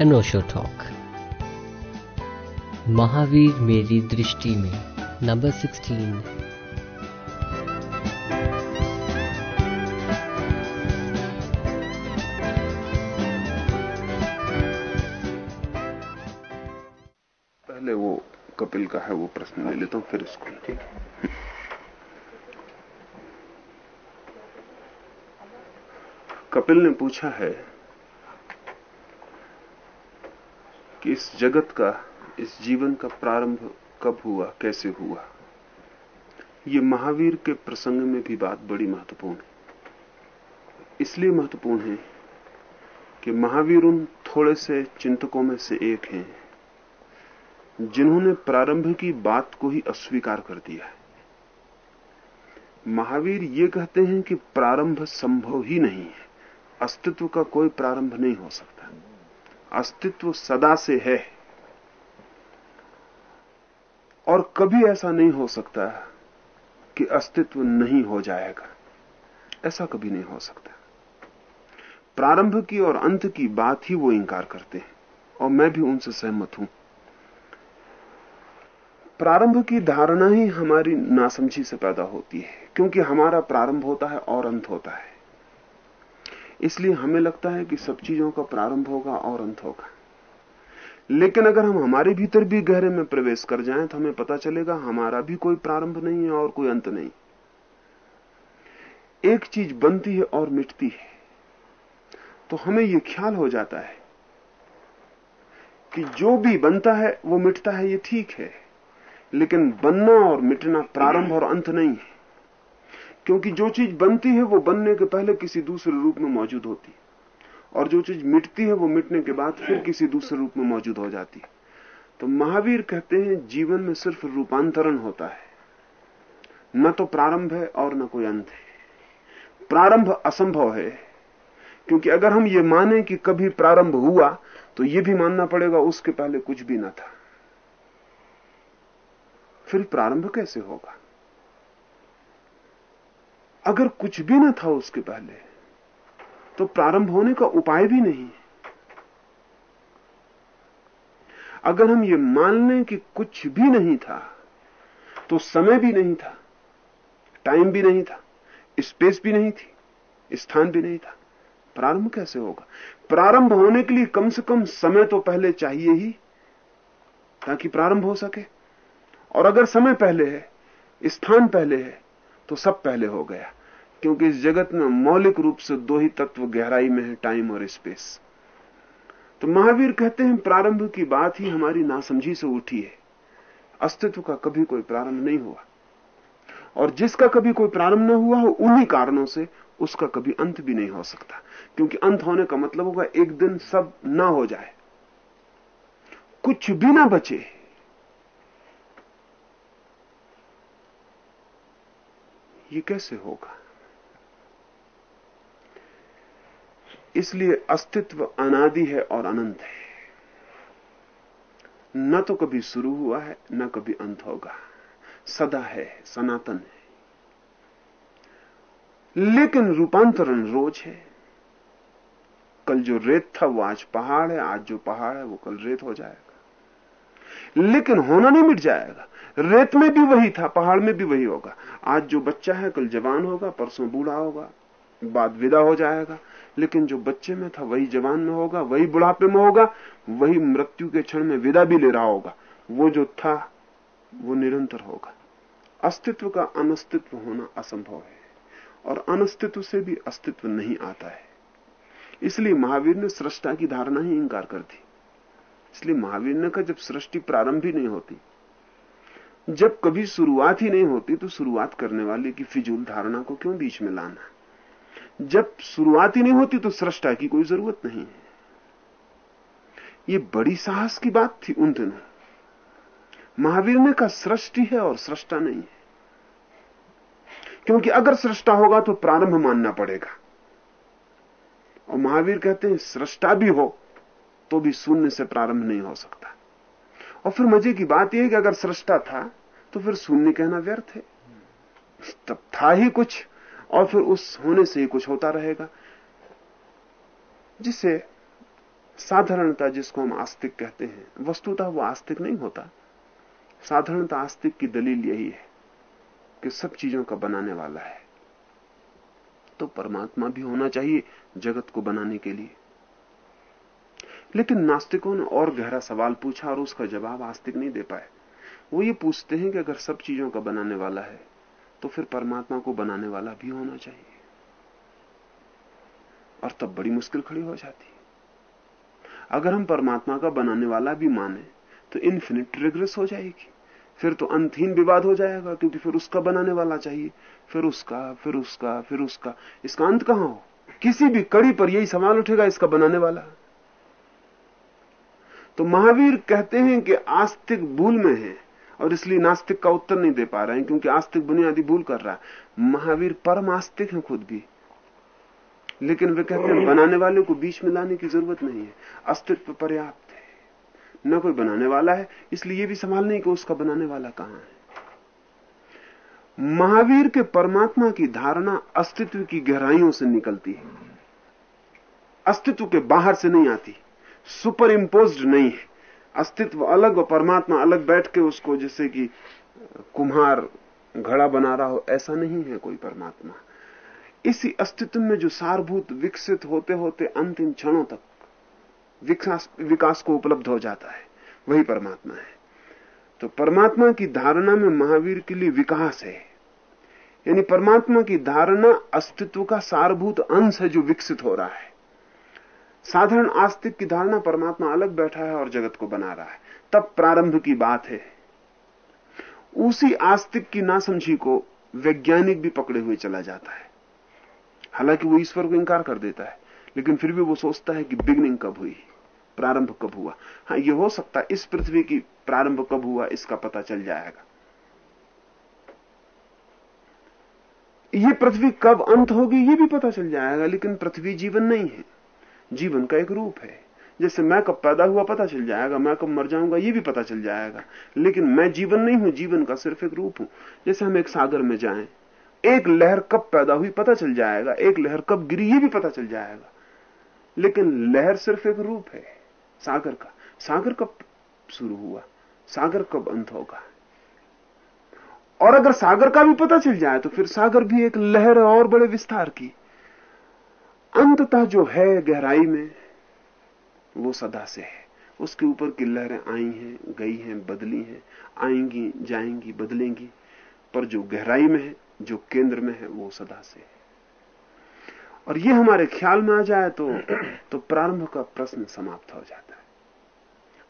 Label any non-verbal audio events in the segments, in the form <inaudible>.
अनोशो talk. Mahavir मेरी दृष्टि में, नंबर सिक्सटीन। पहले वो कपिल का है, वो प्रश्न ले लेता हूँ, फिर इसको ठीक कपिल ने पूछा है कि इस जगत का, इस जीवन का प्रारंभ कब हुआ, कैसे हुआ? ये महावीर के प्रसंग में भी बात बड़ी महत्वपूर्ण है। इसलिए महत्वपूर्ण है कि महावीर उन थोड़े से चिंतकों में से एक हैं, जिन्होंने प्रारंभ की बात को ही अस्वीकार कर दिया है। महावीर ये कहते हैं कि प्रारंभ संभव ही नहीं है, अस्तित्व का कोई प्रारंभ नहीं हो सकता। अस्तित्व सदा से है। और कभी ऐसा नहीं हो सकता कि अस्तित्व नहीं हो जाएगा। ऐसा कभी नहीं हो सकता। प्रारंभ की और अंत की बात ही वो इंकार करते हैं, और मैं भी उनसे सहमत हूँ। प्रारंभ की धारणा ही हमारी नासमझी से पैदा होती है, क्योंकि हमारा प्रारंभ होता है और अंत होता है। इसलिए हमें लगता है कि सब चीज़ों का प्रारंभ होगा और अंत होगा। लेकिन अगर हम हमारे भीतर भी गहरे में प्रवेश कर जाएँ तो हमें पता चलेगा हमारा भी कोई प्रारंभ नहीं है और कोई अंत नहीं। एक चीज़ बनती है और मिटती है। तो हमें यह ख्याल हो जाता है कि जो भी बनता है, वो मिटता है, ये ठीक है। लेकिन बनना और मिटना प्रारंभ और अंत नहीं है। क्योंकि जो चीज़ बनती है, वो बनने के पहले किसी दूसरे रूप में मौजूद होती है। और जो चीज़ मिटती है, वो मिटने के बाद फिर किसी दूसरे रूप में मौजूद हो जाती है। तो महावीर कहते हैं, जीवन में सिर्फ़ रूपांतरण होता है। न तो प्रारंभ है और न कोई अंत है। प्रारंभ असंभव है। क्योंकि अगर हम ये माने कि कभी प्रारंभ हुआ तो ये भी मानना पड़ेगा, उसके पहले कुछ भी न था। फिर प्रारंभ कैसे होगा? अगर कुछ भी ना था उसके पहले तो प्रारंभ होने का उपाय भी नहीं। अगर हम ये मान लें कि कुछ भी नहीं था तो समय भी नहीं था टाइम भी नहीं था स्पेस भी नहीं थी, स्थान भी नहीं था। प्रारंभ कैसे होगा? प्रारंभ होने के लिए कम से कम समय तो पहले चाहिए ही, ताकि प्रारंभ हो सके। और अगर समय पहले है, स्थान पहले है तो सब पहले हो गया। क्योंकि इस जगत में मौलिक रूप से दो ही तत्व गहराई में है टाइम और स्पेस तो महावीर कहते हैं, प्रारंभ की बात ही हमारी नासमझी से उठी है। अस्तित्व का कभी कोई प्रारंभ नहीं हुआ। और जिसका कभी कोई प्रारंभ न हुआ हो, उन्हीं कारणों से उसका कभी अंत भी नहीं हो सकता। क्योंकि अंत होने का मतलब होगा, एक दिन सब ना हो जाए। कुछ भी ना बचे। ये कैसे होगा? इसलिए अस्तित्व अनादि है और अनंत है। न तो कभी शुरू हुआ है, न कभी अंत होगा। सदा है, सनातन है। लेकिन रूपांतरण रोज है। कल जो रेत था, वो आज पहाड़ है, आज जो पहाड़ है, वो कल रेत हो जाएगा। लेकिन होना नहीं मिट जाएगा। रेत में भी वही था, पहाड़ में भी वही होगा। आज जो बच्चा है, कल जवान होगा, परसों बूढ़ा होगा। बाद विदा हो जाएगा। लेकिन जो बच्चे में था, वही जवान में होगा, वही बुढ़ापे में होगा, वही मृत्यु के क्षण में विदा भी ले रहा होगा। वो जो था, वो निरंतर होगा। अस्तित्व का अनस्तित्व होना असंभव है, और अनस्तित्व से भी अस्तित्व नहीं आता है। इसलिए महावीर ने सृष्टा की धारणा ही इंकार कर दी। इसलिए महावीर ने कहा, जब सृष्टि प्रारंभ ही नहीं होती, जब कभी शुरुआत ही नहीं होती तो शुरुआत करने वाले की फिजूल धारणा को क्यों बीच में लाना? जब शुरुआत ही नहीं होती तो सृष्टा की कोई ज़रूरत नहीं है। ये बड़ी साहस की बात थी उन दिनों। महावीर ने कहा सृष्टि है और सृष्टा नहीं है। क्योंकि अगर सृष्टा होगा तो प्रारंभ मानना पड़ेगा। और महावीर कहते हैं, सृष्टा भी हो तो भी शून्य से प्रारंभ नहीं हो सकता। और फिर मज़े की बात यह है कि अगर सृष्टा था तो फिर शून्य कहना व्यर्थ है। तब था ही कुछ और फिर उस होने से ही कुछ होता रहेगा, जिसे साधारणता जिसको हम आस्तिक कहते हैं, वस्तुतः वो आस्तिक नहीं होता। साधारणता आस्तिक की दलील यही है कि सब चीज़ों का बनाने वाला है। तो परमात्मा भी होना चाहिए जगत को बनाने के लिए। लेकिन नास्तिकों ने और गहरा सवाल पूछा और उसका जवाब आस्तिक नहीं दे पाए। वो ये पूछते हैं कि अगर सब चीज़ों का बनाने वाला है तो फिर परमात्मा को बनाने वाला भी होना चाहिए। और तब बड़ी मुश्किल खड़ी हो जाती है। अगर हम परमात्मा का बनाने वाला भी माने तो इन्फिनिट रिग्रेस हो जाएगी। फिर तो अंतहीन विवाद हो जाएगा, क्योंकि फिर उसका बनाने वाला चाहिए। फिर उसका फिर उसका फिर उसका। इसका अंत कहाँ हो? किसी भी कड़ी पर यही सवाल उठेगा, इसका बनाने वाला। तो महावीर कहते हैं कि आस्तिक भूल में है। और इसलिए नास्तिक का उत्तर नहीं दे पा रहे हैं, क्योंकि आस्तिक बुनियादी भूल कर रहा है। महावीर परम आस्तिक है खुद भी। लेकिन वे कहते हैं, बनाने वाले को बीच में लाने की ज़रूरत नहीं है। अस्तित्व पर्याप्त है। न कोई बनाने वाला है, इसलिए ये भी संभाल नहीं कि उसका बनाने वाला कहाँ है। महावीर के परमात्मा की धारणा अस्तित्व की गहराइयों से निकलती है। अस्तित्व के बाहर से नहीं आती। सुपर इम्पोज नहीं है। अस्तित्व अलग और परमात्मा अलग बैठ के उसको जैसे कि कुम्हार घड़ा बना रहा हो, ऐसा नहीं है कोई परमात्मा। इसी अस्तित्व में जो सारभूत विकसित होते होते अंतिम क्षणों तक विकास विकास को उपलब्ध हो जाता है, वही परमात्मा है। तो परमात्मा की धारणा में महावीर के लिए विकास है। यानी परमात्मा की धारणा अस्तित्व का सारभूत अंश है जो विकसित हो रहा है। साधारण आस्तिक की धारणा परमात्मा अलग बैठा है और जगत को बना रहा है। तब प्रारंभ की बात है। उसी आस्तिक की नासमझी को वैज्ञानिक भी पकड़े हुए चला जाता है। हालाँकि वो ईश्वर को इंकार कर देता है, लेकिन फिर भी वो सोचता है कि बिगनिंग कब हुई, प्रारंभ कब हुआ। हाँ ये हो सकता है इस पृथ्वी की प्रारंभ कब हुआ, इसका पता चल जाएगा। ये पृथ्वी कब अंत होगी, ये भी पता चल जाएगा, लेकिन पृथ्वी जीवन नहीं है। जीवन का एक रूप है। जैसे मैं कब पैदा हुआ पता चल जाएगा, मैं कब मर जाऊँगा ये भी पता चल जाएगा। लेकिन मैं जीवन नहीं हूँ, जीवन का सिर्फ़ एक रूप हूँ। जैसे हम एक सागर में जाएँ, एक लहर कब पैदा हुई पता चल जाएगा, एक लहर कब गिरी ये भी पता चल जाएगा। लेकिन लहर सिर्फ़ एक रूप है, सागर का। सागर कब शुरू हुआ? सागर कब अंत होगा? और अगर सागर का भी पता चल जाए तो फिर सागर भी एक लहर और बड़े विस्तार की अंततः जो है गहराई में, वो सदा से है। उसके ऊपर की लहरें आई हैं, गई हैं, बदली हैं, आएँगी, जाएँगी, बदलेंगी। पर जो गहराई में है, जो केंद्र में है, वो सदा से है। और ये हमारे ख्याल में आ जाए तो तो प्रारंभ का प्रश्न समाप्त हो जाता है।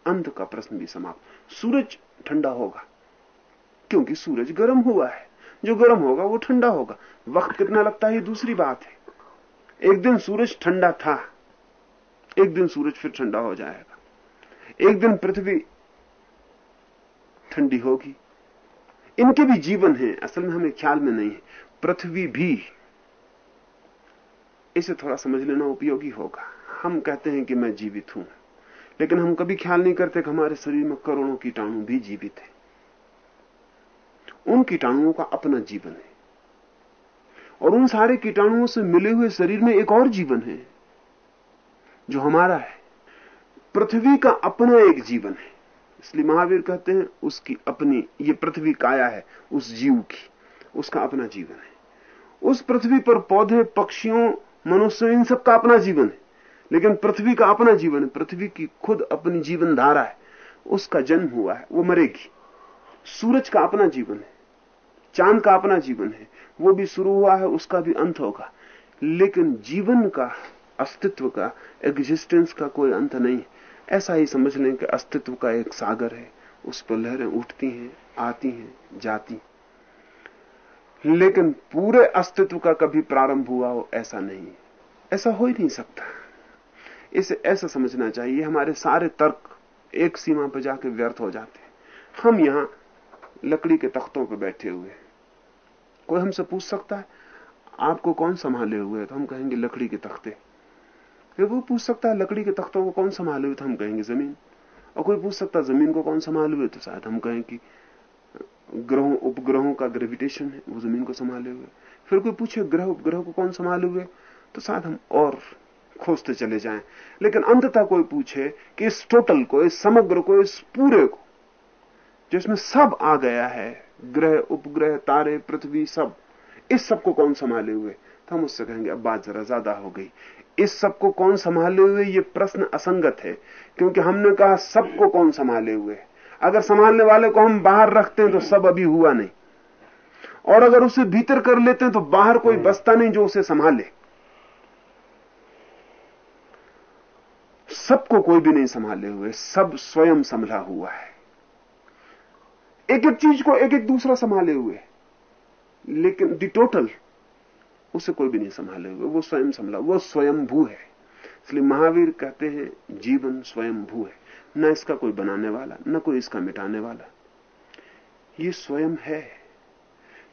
अंत का प्रश्न भी समाप्त। सूरज ठंडा होगा, क्योंकि सूरज गर्म हुआ है। जो गर्म होगा, वो ठंडा होगा। वक्त कितना लगता है दूसरी बात है। एक दिन सूरज ठंडा था, एक दिन सूरज फिर ठंडा हो जाएगा। एक दिन पृथ्वी ठंडी होगी। इनके भी जीवन है, असल में हमें ख्याल में नहीं है। पृथ्वी भी, इसे थोड़ा समझ लेना उपयोगी होगा। हम कहते हैं कि मैं जीवित हूँ, लेकिन हम कभी ख्याल नहीं करते कि हमारे शरीर में करोड़ों कीटाणु भी जीवित है। उन कीटाणुओं का अपना जीवन है। और उन सारे कीटाणुओं से मिले हुए शरीर में एक और जीवन है, जो हमारा है। पृथ्वी का अपना एक जीवन है। इसलिए महावीर कहते हैं, उसकी अपनी, ये पृथ्वी काया है, उस जीव की, उसका अपना जीवन है। उस पृथ्वी पर पौधे, पक्षियों, मनुष्य, इन सबका अपना जीवन है। लेकिन पृथ्वी का अपना जीवन है, पृथ्वी की खुद अपनी जीवन धारा है। उसका जन्म हुआ है, वो मरेगी। सूरज का अपना जीवन है। चाँद का अपना जीवन है, वो भी शुरू हुआ है, उसका भी अंत होगा। लेकिन जीवन का अस्तित्व का एग्जिस्टेंस का कोई अंत नहीं। ऐसा ही समझ लें कि अस्तित्व का एक सागर है, उस पर लहरें उठती हैं, आती हैं, जाती लेकिन पूरे अस्तित्व का कभी प्रारंभ हुआ हो, ऐसा नहीं। ऐसा हो ही नहीं सकता। इसे ऐसा समझना चाहिए, हमारे सारे तर्क एक सीमा पर जाके व्यर्थ हो जाते हैं। हम यहाँ लकड़ी के तख्तों पर बैठे हुए। कोई हमसे पूछ सकता है, आपको कौन संभाले हुए तो हम कहेंगे लकड़ी के तख्ते। फिर वो पूछ सकता है, लकड़ी के तख्तों को कौन संभाले हुए? तो हम कहेंगे ज़मीन। और कोई पूछ सकता है, ज़मीन को कौन संभाले हुए? तो शायद हम कहें कि, ग्रहों, उपग्रहों का ग्रेविटेशन है, वो ज़मीन को संभाले हुए। फिर कोई पूछे, ग्रह, उपग्रह को कौन संभाले हुए? तो शायद हम और खोजते चले जाएँ। लेकिन अंततः कोई पूछे कि इस टोटल को, इस समग्र को, इस पूरे को जिसमें सब आ गया है। ग्रह उपग्रह तारे पृथ्वी सब। इस सबको कौन संभाले हुए? तो हम उससे कहेंगे अब बात जरा ज़्यादा हो गई। इस सबको कौन संभाले हुए? ये प्रश्न असंगत है क्योंकि हमने कहा सबको कौन संभाले हुए? अगर संभालने वाले को हम बाहर रखते हैं तो सब अभी हुआ नहीं। और अगर उसे भीतर कर लेते हैं तो बाहर कोई बसता नहीं जो उसे संभाले। सबको कोई भी नहीं संभाले हुए सब स्वयं संभला हुआ है। एक एक चीज़ को एक एक दूसरा संभाले हुए। लेकिन दी टोटल उसे कोई भी नहीं संभाले हुए। वो स्वयं संभला, वो स्वयं भू है। इसलिए महावीर कहते हैं, जीवन स्वयं भू है। न इसका कोई बनाने वाला, न कोई इसका मिटाने वाला। ये स्वयं है।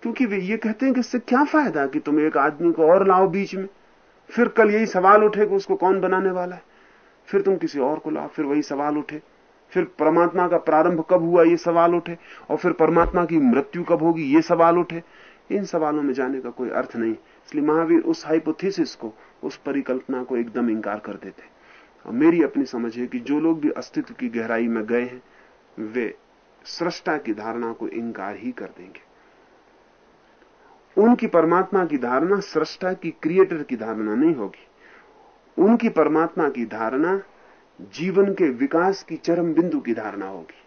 क्योंकि वे ये कहते हैं कि इससे क्या फ़ायदा कि तुम एक आदमी को और लाओ बीच में? फिर कल यही सवाल उठे कि उसको कौन बनाने वाला है? फिर तुम किसी और को लाओ, फिर वही सवाल उठे। फिर परमात्मा का प्रारंभ कब हुआ, ये सवाल उठे, और फिर परमात्मा की मृत्यु कब होगी, ये सवाल उठे। इन सवालों में जाने का कोई अर्थ नहीं। इसलिए महावीर उस हाइपोथेसिस को, उस परिकल्पना को एकदम इंकार कर देते और मेरी अपनी समझ है कि जो लोग भी अस्तित्व की गहराई में गए हैं, वे सृष्टा की धारणा को इंकार ही कर देंगे। उनकी परमात्मा की धारणा सृष्टा की क्रिएटर की धारणा नहीं होगी। उनकी परमात्मा की धारणा जीवन के विकास की चरम बिंदु की धारणा होगी।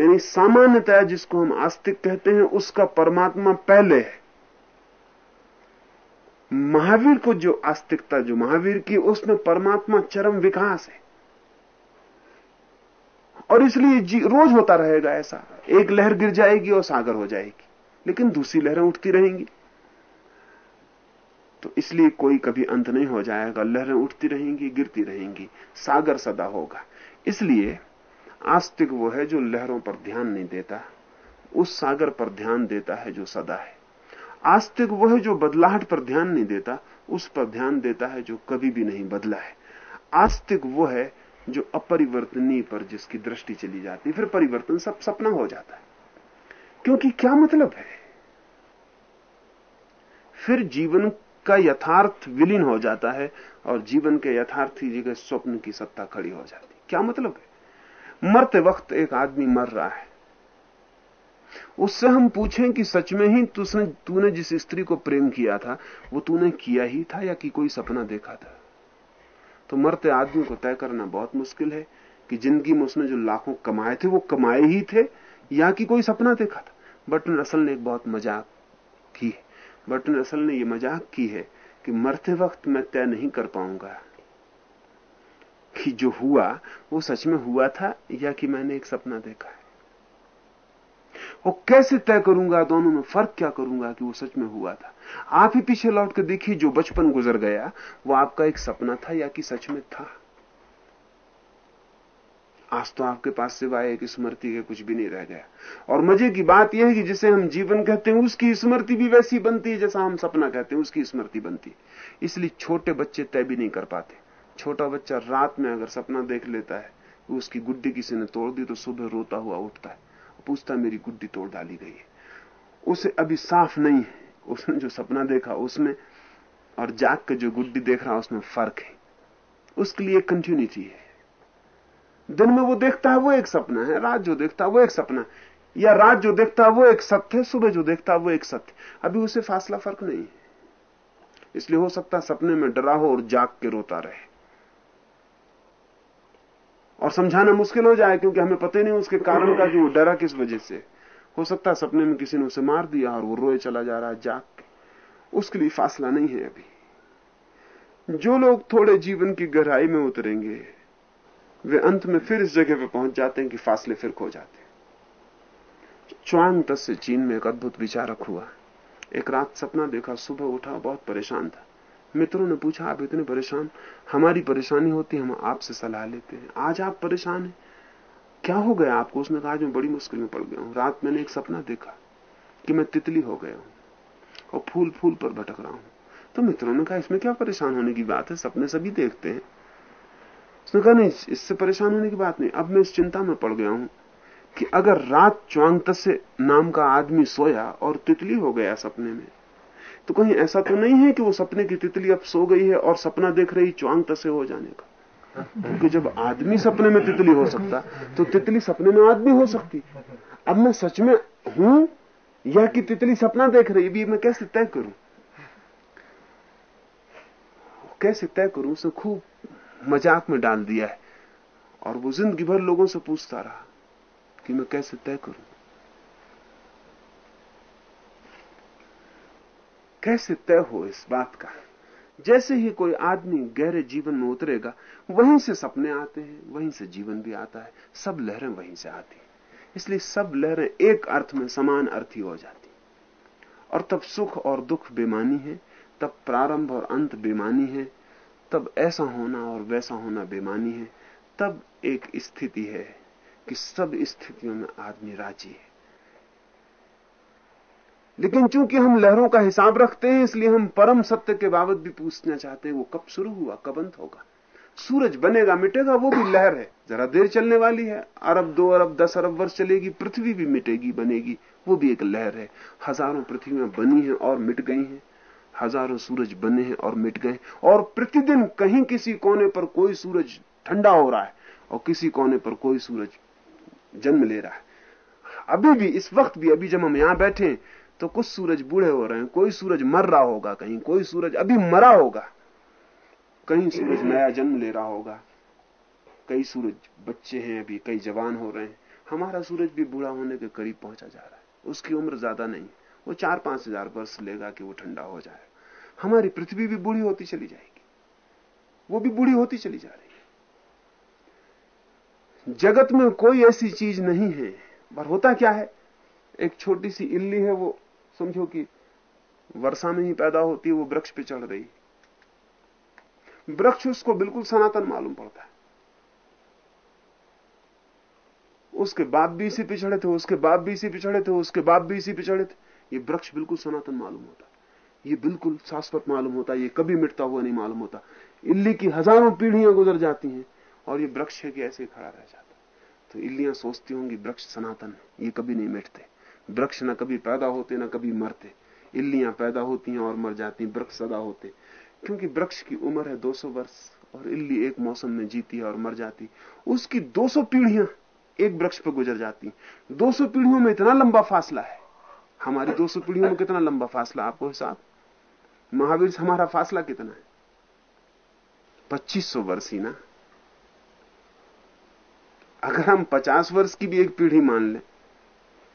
यानी सामान्यतः जिसको हम आस्तिक कहते हैं, उसका परमात्मा पहले है। महावीर को जो आस्तिकता, जो महावीर की, उसमें परमात्मा चरम विकास है। और इसलिए रोज होता रहेगा ऐसा। एक लहर गिर जाएगी और सागर हो जाएगी। लेकिन दूसरी लहरें उठती रहेंगी। तो इसलिए कोई कभी अंत नहीं हो जाएगा। लहरें उठती रहेंगी, गिरती रहेंगी। सागर सदा होगा। इसलिए आस्तिक वो है जो लहरों पर ध्यान नहीं देता। उस सागर पर ध्यान देता है जो सदा है। आस्तिक वो है जो बदलाहट पर ध्यान नहीं देता। उस पर ध्यान देता है जो कभी भी नहीं बदला है। आस्तिक वो है जो अपरिवर्तनीय पर जिसकी दृष्टि चली जाती फिर परिवर्तन सब सपना हो जाता है। क्योंकि क्या मतलब है? फिर जीवन का यथार्थ विलीन हो जाता है और जीवन के यथार्थी जगह स्वप्न की सत्ता खड़ी हो जाती क्या मतलब है? मरते वक्त एक आदमी मर रहा है। उससे हम पूछें कि सच में ही तुसने, तूने जिस स्त्री को प्रेम किया था, वो तूने किया ही था या कि कोई सपना देखा था? तो मरते आदमी को तय करना बहुत मुश्किल है कि ज़िंदगी में उसने जो लाखों कमाए थे, वो कमाए ही थे या कि कोई सपना देखा था। बटन असल ने एक बहुत मज़ाक की है। बटन असल ने यह मज़ाक की है कि मरते वक्त मैं तय नहीं कर पाऊँगा कि जो हुआ, वो सच में हुआ था या कि मैंने एक सपना देखा है। और कैसे तय करूँगा दोनों में फ़र्क क्या करूँगा कि वो सच में हुआ था? आप ही पीछे लौट के देखिए, जो बचपन गुजर गया, वो आपका एक सपना था या कि सच में था। आज तो आपके पास सिवाय एक स्मृति के कुछ भी नहीं रह गया। और मज़े की बात यह है कि जिसे हम जीवन कहते हैं, उसकी स्मृति भी वैसी बनती है जैसा हम सपना कहते हैं, उसकी स्मृति बनती है। इसलिए छोटे बच्चे तय भी नहीं कर पाते। छोटा बच्चा रात में अगर सपना देख लेता है, उसकी गुड्डी किसी ने तोड़ दी तो सुबह रोता हुआ उठता है, पूछता मेरी गुड्डी तोड़ डाली गई है। उसे अभी साफ़ नहीं है। उसने जो सपना देखा, उसमें और जाग के जो गुड्डी देख रहा उसमें फ़र्क है। उसके लिए कंटिन्यूटी है। दिन में वो देखता है वो एक सपना है, रात जो देखता है वो एक सपना है, या रात जो देखता है वो एक सत्य है, सुबह जो देखता है वो एक सत्य अभी उसे फासला फ़र्क नहीं है। इसलिए हो सकता है सपने में डरा हो और जाग के रोता रहे। और समझाना मुश्किल हो जाए, क्योंकि हमें पता ही नहीं उसके कारण का कि वो डरा किस वजह से। हो सकता है सपने में किसी ने उसे मार दिया और वो रोए चला जा रहा है जाग के। उसके लिए फासला नहीं है अभी। जो लोग थोड़े जीवन की गहराई में उतरेंगे वे अंत में फिर इस जगह पे पहुँच जाते हैं कि फासले फिर खो जाते हैं। तस से चीन में एक अद्भुत विचारक हुआ। एक रात सपना देखा, सुबह उठा, बहुत परेशान था। मित्रों ने पूछा, आप इतने परेशान? हमारी परेशानी होती, हम आपसे सलाह लेते हैं। आज आप परेशान हैं? क्या हो गया आपको? उसने कहा, आज मैं बड़ी मुश्किल में पड़ गया हूँ। रात मैंने एक सपना देखा कि मैं तितली हो गया हूँ और फूल फूल पर भटक रहा हूँ। तो मित्रों ने कहा, इसमें क्या परेशान होने की बात है? सपने सभी देखते हैं। उसने कहा नहीं इससे परेशान होने की बात नहीं। अब मैं इस चिंता में पड़ गया हूँ कि अगर रात च्वांगत से नाम का आदमी सोया और तितली हो गया सपने में तो कहीं ऐसा तो नहीं है कि वो सपने की तितली अब सो गई है और सपना देख रही च्वांग तसे हो जाने का? क्योंकि जब आदमी सपने में तितली हो सकता तो तितली सपने में आदमी हो सकती। अब मैं सच में हूँ या कि तितली सपना देख रही? भी मैं कैसे तय करूँ? कैसे तय करूँ? उसे खूब मज़ाक में डाल दिया है। और वो ज़िंदगी भर लोगों से पूछता रहा कि मैं कैसे तय करूँ? कैसे तय हो इस बात का? जैसे ही कोई आदमी गहरे जीवन में उतरेगा, वहीं से सपने आते हैं, वहीं से जीवन भी आता है। सब लहरें वहीं से आती हैं। इसलिए सब लहरें एक अर्थ में समान अर्थी हो जाती और तब सुख और दुख बेमानी है, तब प्रारंभ और अंत बेमानी है तब ऐसा होना और वैसा होना बेमानी है। तब एक स्थिति है कि सब स्थितियों में आदमी राज़ी है। लेकिन चूँकि हम लहरों का हिसाब रखते हैं, इसलिए हम परम सत्य के बाबत भी पूछना चाहते हैं, वो कब शुरू हुआ, कब अंत होगा? सूरज बनेगा, मिटेगा, वो भी लहर है। जरा देर चलने वाली है, अरब, दो अरब, दस अरब वर्ष चलेगी, पृथ्वी भी मिटेगी, बनेगी, वो भी एक लहर है। हज़ारों पृथ्वियाँ बनी हैं और मिट गई हैं। हज़ारों सूरज बने हैं और मिट गए और प्रतिदिन कहीं किसी कोने पर कोई सूरज ठंडा हो रहा है और किसी कोने पर कोई सूरज जन्म ले रहा है। अभी भी, इस वक्त भी, अभी जब हम यहाँ बैठे हैं तो कुछ सूरज बूढ़े हो रहे हैं, कोई सूरज मर रहा होगा कहीं, कोई सूरज अभी मरा होगा, कहीं सूरज नया जन्म ले रहा होगा। कई सूरज बच्चे हैं अभी, कई जवान हो रहे हैं। हमारा सूरज भी बूढ़ा होने के करीब पहुँचा जा रहा है, उसकी उम्र ज़्यादा नहीं वो चार पाँच हज़ार वर्ष लेगा कि वो ठंडा हो जाए। हमारी पृथ्वी भी बूढ़ी होती चली जाएगी। वो भी बूढ़ी होती चली जा रही है। जगत में कोई ऐसी चीज़ नहीं है। पर होता क्या है? एक छोटी सी इल्ली है, वो समझो कि वर्षा में ही पैदा होती है, वो वृक्ष पे चढ़ रही वृक्ष उसको बिल्कुल सनातन मालूम पड़ता है। उसके बाप भी इसी पिछड़े थे, उसके बाप भी इसी पिछड़े थे, उसके बाप भी इसी पिछड़े थे। ये वृक्ष बिल्कुल सनातन मालूम होता। ये बिल्कुल शाश्वत मालूम होता, ये कभी मिटता हुआ नहीं मालूम होता। इल्ली की हज़ारों पीढ़ियाँ गुजर जाती हैं और ये वृक्ष है कि ऐसे खड़ा रह जाता। तो इल्लियाँ सोचती होंगी वृक्ष सनातन है, ये कभी नहीं मिटते। वृक्ष न कभी पैदा होते, न कभी मरते। इल्लियाँ पैदा होती हैं और मर जाती वृक्ष सदा होते। क्योंकि वृक्ष की उम्र है 200 वर्ष और इल्ली एक मौसम में जीती है और मर जाती उसकी 200 पीढ़ियाँ एक वृक्ष पर गुजर जाती 200 पीढ़ियों में इतना लंबा फासला है हमारी 200 पीढ़ियों में कितना लंबा फासला आपको हिसाब? महावीर से हमारा फासला कितना है? 2500 वर्ष ही ना। अगर हम 50 वर्ष की भी एक पीढ़ी मान लें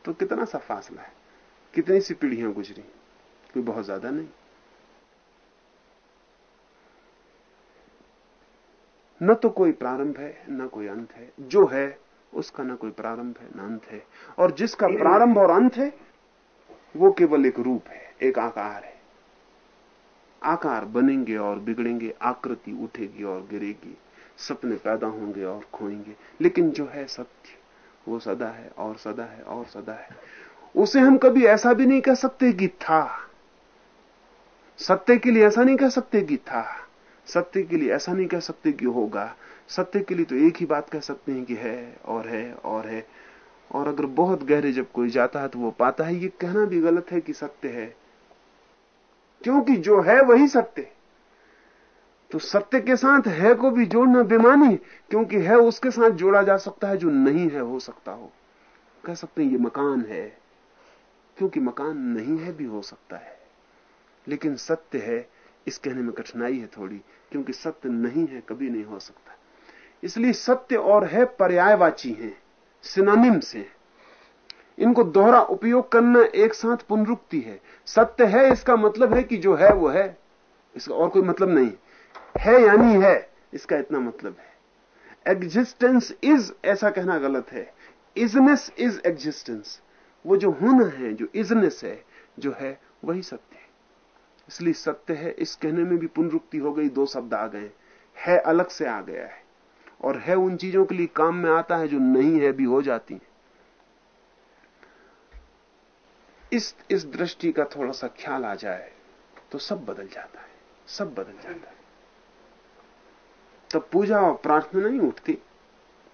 तो कितना सा फासला है? कितनी सी पीढ़ियाँ गुजरी? कोई बहुत ज़्यादा नहीं। न तो कोई प्रारंभ है, न कोई अंत है। जो है, उसका न कोई प्रारंभ है, न अंत है। और जिसका प्रारंभ और अंत है वो केवल एक रूप है, एक आकार है। आकार बनेंगे और बिगड़ेंगे, आकृति उठेगी और गिरेगी, सपने पैदा होंगे और खोएँगे। लेकिन जो है सत्य, वो सदा है और सदा है और सदा है। उसे हम कभी ऐसा भी नहीं कह सकते कि था। सत्य के लिए ऐसा नहीं कह सकते कि था। सत्य के लिए ऐसा नहीं कह सकते कि होगा। सत्य के लिए तो एक ही बात कह सकते हैं कि है और है और है। और अगर बहुत गहरे जब कोई जाता है तो वो पाता है, ये कहना भी गलत है कि सत्य है। क्योंकि जो है वही सत्य तो सत्य के साथ है को भी जोड़ना बेमानी क्योंकि है उसके साथ जोड़ा जा सकता है जो नहीं है, हो सकता हो। कह सकते हैं ये मकान है, क्योंकि मकान नहीं है भी हो सकता है। लेकिन सत्य है, इस कहने में कठिनाई है थोड़ी, क्योंकि सत्य नहीं है, कभी नहीं हो सकता। इसलिए सत्य और है पर्यायवाची हैं। सिनोनिम से इनको दोहरा उपयोग करना एक साथ पुनरुक्ति है। सत्य है, इसका मतलब है कि जो है, वो है। इसका और कोई मतलब नहीं। है यानी है, इसका इतना मतलब है। एग्जिस्टेंस इज़ ऐसा कहना गलत है। इजनेस इज़ एग्जिस्टेंस वो जो होना है, जो इजनेस है, जो है, वही सत्य है। इसलिए सत्य है, इस कहने में भी पुनरुक्ति हो गई, दो शब्द आ गए है अलग से आ गया है। और है उन चीज़ों के लिए काम में आता है जो नहीं है, भी हो जाती है। इस इस दृष्टि का थोड़ा सा ख्याल आ जाए तो सब बदल जाता है, सब बदल जाता है। तब पूजा और प्रार्थना नहीं उठती,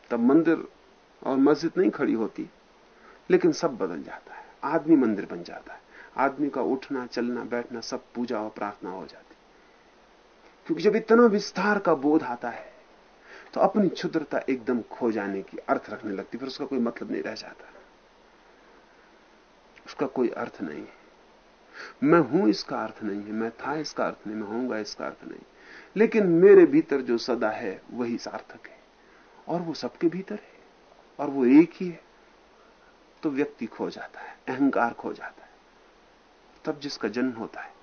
तब मंदिर और मस्जिद नहीं खड़ी होती, लेकिन सब बदल जाता है, आदमी मंदिर बन जाता है। आदमी का उठना, चलना, बैठना, सब पूजा और प्रार्थना हो जाती। क्योंकि जब इतना विस्तार का बोध आता है तो अपनी क्षुद्रता एकदम खो जाने की अर्थ रखने लगती, फिर उसका कोई मतलब नहीं रह जाता। उसका कोई अर्थ नहीं है। मैं हूँ इसका अर्थ नहीं है, मैं था इसका अर्थ नहीं, मैं होऊँगा इसका अर्थ नहीं। लेकिन मेरे भीतर जो सदा है, वही सार्थक है। और वो सबके भीतर है, और वो एक ही है। तो व्यक्ति खो जाता है, अहंकार खो जाता है। तब जिसका जन्म होता है,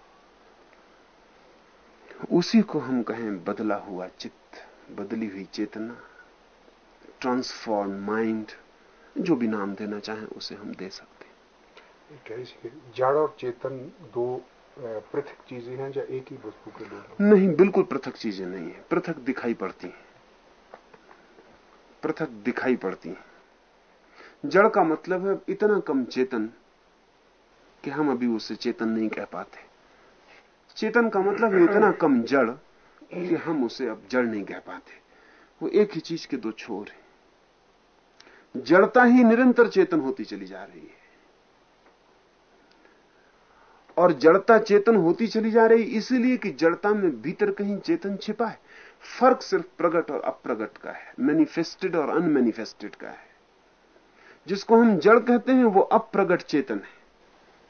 उसी को हम कहें बदला हुआ चित्त। बदली हुई चेतना ट्रांसफॉर्म माइंड जो भी नाम देना चाहें उसे हम दे सकते हैं। जड़ और चेतन दो पृथक चीज़ें हैं या एक ही वस्तु के दो नहीं बिल्कुल पृथक चीज़ें नहीं है। पृथक दिखाई पड़ती हैं। पृथक दिखाई पड़ती हैं। जड़ का मतलब है इतना कम चेतन कि हम अभी उसे चेतन नहीं कह पाते। चेतन का मतलब है इतना कम जड़ कि हम उसे अब जड़ नहीं कह पाते। वो एक ही चीज़ के दो छोर है। जड़ता ही निरंतर चेतन होती चली जा रही है। और जड़ता चेतन होती चली जा रही इसलिए कि जड़ता में भीतर कहीं चेतन छिपा है। फ़र्क सिर्फ़ प्रगट और अप्रगट का है। मैनिफेस्टेड और अनमैनिफेस्टेड का है। जिसको हम जड़ कहते हैं, वो अप्रगट चेतन है।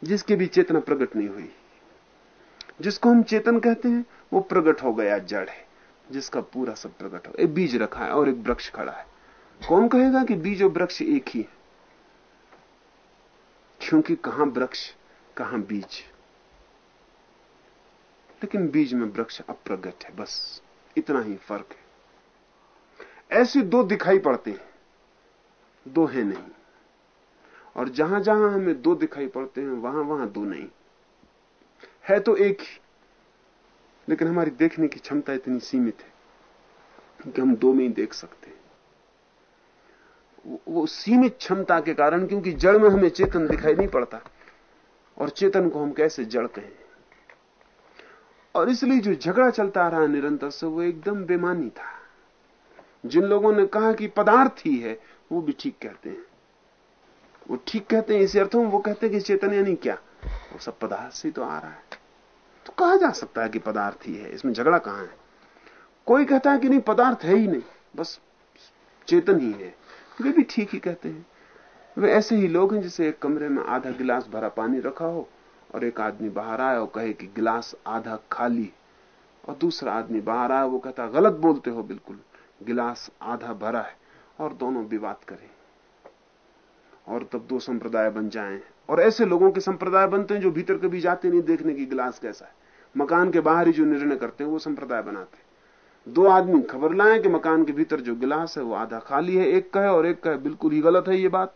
जिसकी भी चेतना प्रकट नहीं हुई। जिसको हम चेतन कहते हैं वो प्रकट हो गया, जड़ है, जिसका पूरा सब प्रकट हो। एक बीज रखा है और एक वृक्ष खड़ा है। कौन कहेगा कि बीज और वृक्ष एक ही है? क्योंकि कहाँ वृक्ष, कहाँ बीज। लेकिन बीज में वृक्ष अप्रगट है, बस इतना ही फ़र्क है। ऐसे दो दिखाई पड़ते हैं, दो है नहीं। और जहाँ जहाँ हमें दो दिखाई पड़ते हैं वहाँ वहाँ दो नहीं। है तो एक ही। लेकिन हमारी देखने की क्षमता इतनी सीमित है कि हम दो में ही देख सकते हैं। वो सीमित क्षमता के कारण क्योंकि जड़ में हमें चेतन दिखाई नहीं पड़ता और चेतन को हम कैसे जड़ कहें। और इसलिए जो झगड़ा चलता रहा निरंतर से वो एकदम बेमानी था। जिन लोगों ने कहा कि पदार्थ ही है, वो भी ठीक कहते हैं। वो ठीक कहते हैं, इसी अर्थों वो कहते हैं कि चेतन यानी क्या? वो सब पदार्थ से तो आ रहा है। तो कहा जा सकता है कि पदार्थ ही है। इसमें झगड़ा कहाँ है? कोई कहता है कि नहीं, पदार्थ है ही नहीं, बस चेतन ही है। वे भी ठीक ही कहते हैं। वे ऐसे ही लोग हैं जैसे एक कमरे में आधा गिलास भरा पानी रखा हो और एक आदमी बाहर आए और कहे कि गिलास आधा खाली। और दूसरा आदमी बाहर आया, वो कहता, गलत बोलते हो, बिल्कुल। गिलास आधा भरा है और दोनों विवाद करें। और तब दो संप्रदाय बन जाएँ। और ऐसे लोगों के संप्रदाय बनते हैं जो भीतर कभी जाते नहीं, देखने की गिलास कैसा है। मकान के बाहर ही जो निर्णय करते हैं, वो संप्रदाय बनाते हैं। दो आदमी खबर लाए कि मकान के भीतर जो गिलास है, वो आधा खाली है, एक कहे और एक कहे, बिल्कुल ही गलत है ये बात।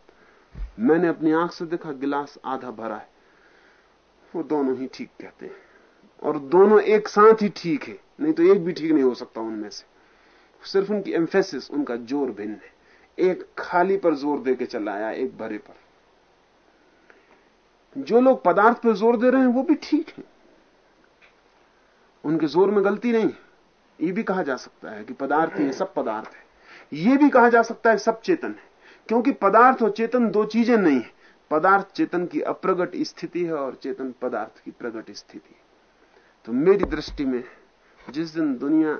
मैंने अपनी आँख से देखा, गिलास आधा भरा है। वो दोनों ही ठीक कहते हैं। और दोनों एक साथ ही ठीक है। नहीं तो एक भी ठीक नहीं हो सकता उनमें से। सिर्फ़ उनकी एम्फेसिस उनका ज़ोर भिन्न है। एक खाली पर ज़ोर दे के चला आया एक भरे पर। जो लोग पदार्थ पर ज़ोर दे रहे हैं, वो भी ठीक है। उनके ज़ोर में गलती नहीं है। ये भी कहा जा सकता है कि पदार्थ ये सब पदार्थ है। ये भी कहा जा सकता है सब चेतन है। क्योंकि पदार्थ और चेतन दो चीज़ें नहीं है। पदार्थ चेतन की अप्रगट स्थिति है और चेतन पदार्थ की प्रगट स्थिति तो मेरी दृष्टि में जिस दिन दुनिया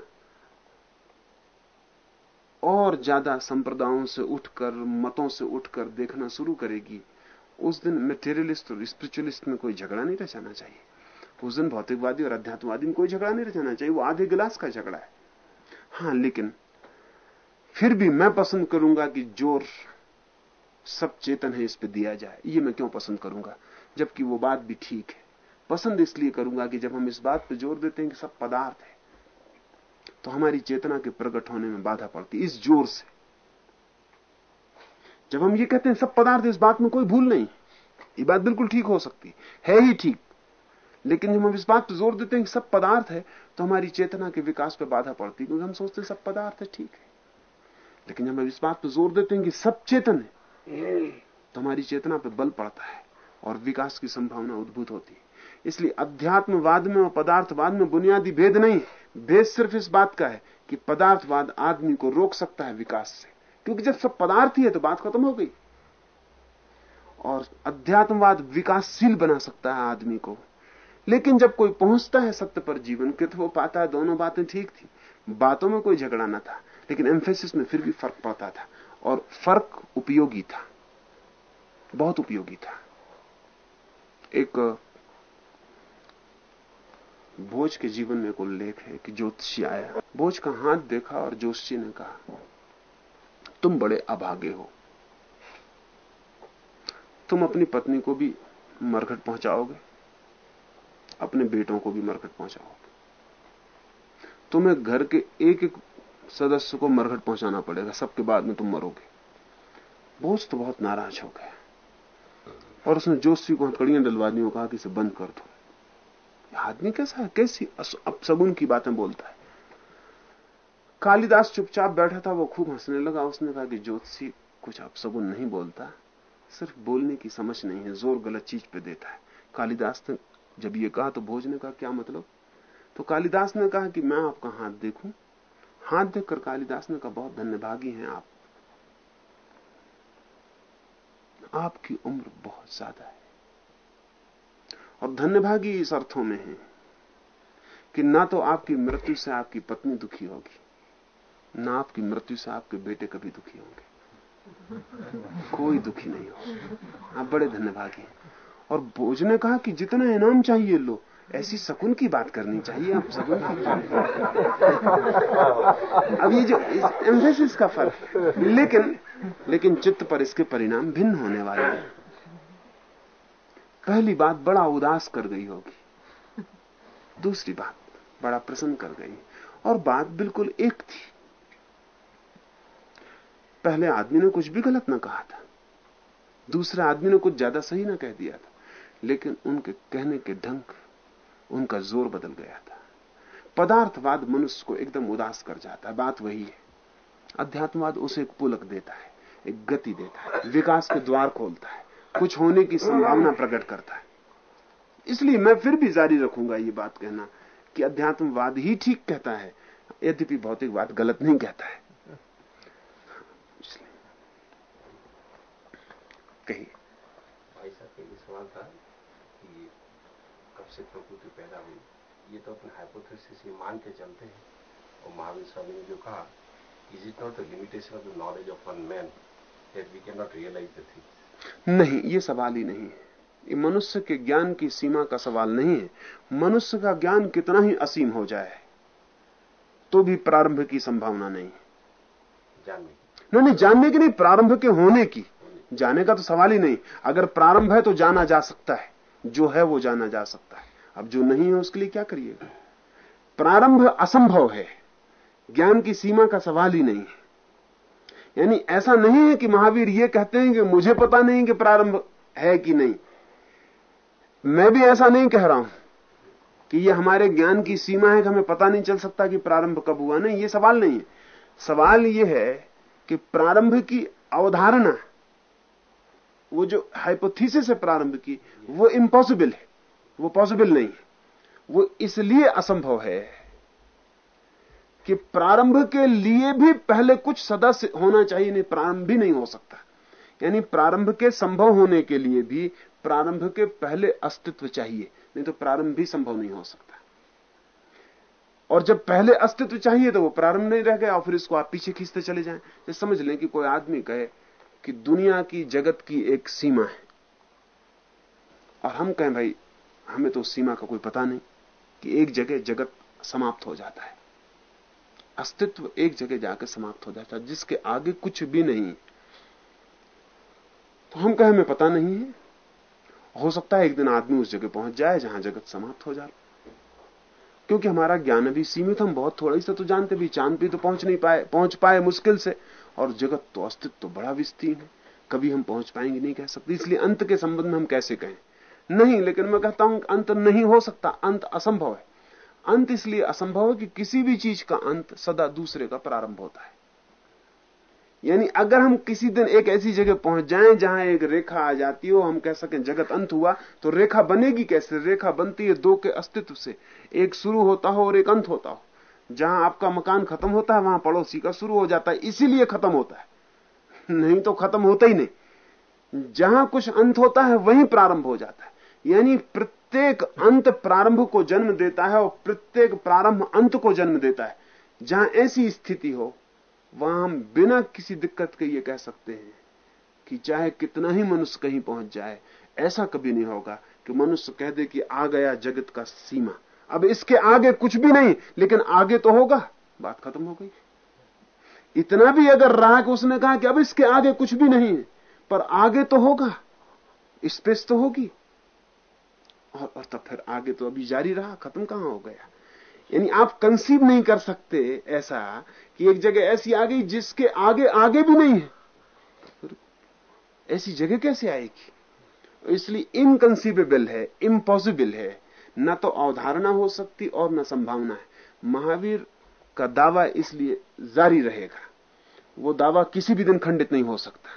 और ज़्यादा संप्रदायों से उठकर, मतों से उठकर देखना शुरू करेगी उस दिन मेटेरियलिस्ट और स्पिरिचुअलिस्ट में कोई झगड़ा नहीं रचाना चाहिए। उस दिन भौतिकवादी और अध्यात्मवादी में कोई झगड़ा नहीं रचाना चाहिए, वो आधे गिलास का झगड़ा है। हाँ लेकिन फिर भी मैं पसंद करूँगा कि ज़ोर सब चेतन है इस पर दिया जाए। ये मैं क्यों पसंद करूँगा? जबकि वो बात भी ठीक है। पसंद इसलिए करूँगा कि जब हम इस बात पे ज़ोर देते हैं कि सब पदार्थ है तो हमारी चेतना के प्रकट होने में बाधा पड़ती इस ज़ोर से। जब हम ये कहते हैं, सब पदार्थ इस बात में कोई भूल नहीं। ये बात बिल्कुल ठीक हो सकती। है ही ठीक। लेकिन जब हम इस बात पर ज़ोर देते हैं कि सब पदार्थ है तो हमारी चेतना के विकास पर बाधा पड़ती क्योंकि हम सोचते हैं सब पदार्थ है, ठीक है। लेकिन जब हम इस बात पर ज़ोर देते हैं कि सब चेतन है तो हमारी चेतना पर बल पड़ता है और विकास की संभावना उद्भूत होती है। इसलिए अध्यात्मवाद में और पदार्थवाद में बुनियादी भेद नहीं भेद सिर्फ़ इस बात का है कि पदार्थवाद आदमी को रोक सकता है विकास से। क्योंकि जब सब पदार्थ ही है तो बात खत्म हो गई। और अध्यात्मवाद विकासशील बना सकता है आदमी को। लेकिन जब कोई पहुँचता है सत्य पर जीवन के तो वो पाता है, दोनों बातें ठीक थी। बातों में कोई झगड़ा ना था, लेकिन एम्फेसिस में फिर भी फ़र्क पड़ता था। और फ़र्क उपयोगी था। बहुत उपयोगी था। एक भोज के जीवन में एक उल्लेख है कि ज्योतिषी आया। भोज का हाथ देखा और ज्योतिषी ने कहा तुम बड़े अभागे हो। तुम अपनी पत्नी को भी मरघट पहुंचाओगे। अपने बेटों को भी मरघट पहुंचाओगे। तुम्हें घर के एक एक सदस्य को मरघट पहुंचाना पड़ेगा। सबके बाद में तुम मरोगे। बोझ तो बहुत नाराज़ हो गया और उसने जोशी को हथकड़ियाँ डलवा दी कहा कि इसे बंद कर दो। आदमी कैसा है? कैसी अब अपसगुन की बातें बोलता है। कालिदास चुपचाप बैठा था, वो खूब हंसने लगा। उसने कहा कि ज्योतिषी, कुछ अपसगुन नहीं बोलता? सिर्फ़ बोलने की समझ नहीं है, ज़ोर गलत चीज़ पे देता है। कालिदास ने जब ये कहा तो भोज ने कहा क्या मतलब? तो कालिदास ने कहा कि मैं आपका हाथ देखूँ। हाथ देखकर कालिदास ने कहा, बहुत धन्यभागी हैं आप। आपकी उम्र बहुत ज़्यादा है। और धन्यभागी इस अर्थों में है कि ना तो आपकी मृत्यु से आपकी पत्नी दुखी होगी। ना आपकी मृत्यु से आपके बेटे कभी दुखी होंगे। कोई दुखी नहीं हो आप बड़े धन्यभागी और बोझ ने कहा कि जितना इनाम चाहिए लो, ऐसी शकुन की बात करनी चाहिए, आप शकुन अब ये जो एम्फेसिस का फ़र्क लेकिन लेकिन चित्त पर इसके परिणाम भिन्न होने वाले हैं। पहली बात, बड़ा उदास कर गई होगी। दूसरी बात, बड़ा प्रसन्न कर गई। और बात बिल्कुल एक थी। पहले आदमी ने कुछ भी गलत ना कहा था। दूसरे आदमी ने कुछ ज़्यादा सही ना कह दिया था। लेकिन उनके कहने के ढंग, उनका ज़ोर बदल गया था। पदार्थवाद मनुष्य को एकदम उदास कर जाता है। बात वही है। अध्यात्मवाद उसे एक पुलक देता है, एक गति देता है, विकास के द्वार खोलता है, कुछ होने की संभावना प्रकट करता है। इसलिए मैं फिर भी जारी रखूँगा ये बात कहना कि अध्यात्मवाद ही ठीक कहता है, यद्यपि भौतिकवाद गलत नहीं कहता है। कहिए भाई साहब का ये सवाल था कि कब से प्रकृति पैदा हुई? ये तो अपने हाइपोथेसिस ही मान के चलते हैं। और महावीर स्वामी ने जो कहा is it not the limitation of the knowledge of one man that we can not realise the thing नहीं ये सवाल ही नहीं है। ये मनुष्य के ज्ञान की सीमा का सवाल नहीं है। मनुष्य का ज्ञान कितना ही असीम हो जाए तो भी प्रारंभ की संभावना नहीं है। जानने की। नहीं नहीं जानने की नहीं प्रारंभ के होने की। जाने का तो सवाल ही नहीं। अगर प्रारंभ है तो जाना जा सकता है। जो है वो जाना जा सकता है। अब जो नहीं है उसके लिए क्या करिएगा? प्रारंभ असंभव है। ज्ञान की सीमा का सवाल ही नहीं है। यानी ऐसा नहीं है कि महावीर ये कहते हैं कि मुझे पता नहीं कि प्रारंभ है कि नहीं। मैं भी ऐसा नहीं कह रहा हूँ कि ये हमारे ज्ञान की सीमा है कि हमें पता नहीं चल सकता कि प्रारंभ कब हुआ। नहीं, ये सवाल नहीं है। सवाल ये है कि प्रारंभ की अवधारणा वो जो हाइपोथीसिस है प्रारंभ की, वो इम्पॉसिबल है। वो पॉसिबल नहीं है। वो इसलिए असंभव है कि प्रारंभ के लिए भी पहले कुछ सदस्य होना चाहिए, नहीं, प्रारंभ भी नहीं हो सकता। यानी प्रारंभ के संभव होने के लिए भी प्रारंभ के पहले अस्तित्व चाहिए, नहीं तो प्रारंभ भी संभव नहीं हो सकता। और जब पहले अस्तित्व चाहिए तो वो प्रारंभ नहीं रह गया, और फिर इसको आप पीछे खींचते चले जाएँ। तो समझ लें कि कोई आदमी कहे कि दुनिया की जगत की एक सीमा है। और हम कहें, भाई, हमें तो सीमा का कोई पता नहीं कि एक जगह जगत समाप्त हो जाता है। अस्तित्व एक जगह जाकर समाप्त हो जाता है, जिसके आगे कुछ भी नहीं। तो हम कहें, हमें पता नहीं है। हो सकता है एक दिन आदमी उस जगह पहुँच जाए जहाँ जगत समाप्त हो जाए। क्योंकि हमारा ज्ञान अभी सीमित, हम बहुत थोड़ा सा तो जानते भी, चाँद भी तो पहुँच नहीं पाए, पहुँच पाए मुश्किल से। और जगत तो अस्तित्व तो बड़ा विस्तीर्ण है। कभी हम पहुँच पाएँगे नहीं कह सकते। इसलिए अंत के संबंध में हम कैसे कहें? नहीं, लेकिन मैं कहता हूँ अंत नहीं हो सकता। अंत असंभव है। अंत इसलिए असंभव है कि किसी भी चीज़ का अंत सदा दूसरे का प्रारंभ होता है। यानी अगर हम किसी दिन एक ऐसी जगह पहुँच जाएँ जहाँ एक रेखा आ जाती हो, हम कह सकें जगत अंत हुआ तो रेखा बनेगी कैसे? रेखा बनती है दो के अस्तित्व से। एक शुरू होता हो और एक अंत होता हो। जहाँ आपका मकान खत्म होता है, वहाँ पड़ोसी का शुरू हो जाता है, इसीलिए खत्म होता है। नहीं तो खत्म होता ही नहीं। जहाँ कुछ अंत होता है, वहीं प्रारंभ हो जाता है। यानी प्रत्येक अंत प्रारंभ को जन्म देता है और प्रत्येक प्रारंभ अंत को जन्म देता है। जहाँ ऐसी स्थिति हो, वहाँ हम बिना किसी दिक्कत के ये कह सकते हैं कि चाहे कितना ही मनुष्य कहीं पहुँच जाए, ऐसा कभी नहीं होगा कि मनुष्य कह दे कि आ गया जगत का सीमा। अब इसके आगे कुछ भी नहीं लेकिन आगे तो होगा। बात खत्म हो गई। इतना भी अगर रहा कि उसने कहा कि अब इसके आगे कुछ भी नहीं है पर आगे तो होगा। स्पेस तो होगी। और, और तब फिर आगे तो अभी जारी रहा खत्म कहाँ हो गया? यानी आप कंसीव नहीं कर सकते ऐसा कि एक जगह ऐसी आ गई जिसके आगे आगे भी नहीं है। ऐसी जगह कैसे आएगी? इसलिए इनकंसीवेबल है इम्पॉसिबल है। न तो अवधारणा हो सकती और न संभावना है। महावीर का दावा इसलिए जारी रहेगा। वो दावा किसी भी दिन खंडित नहीं हो सकता।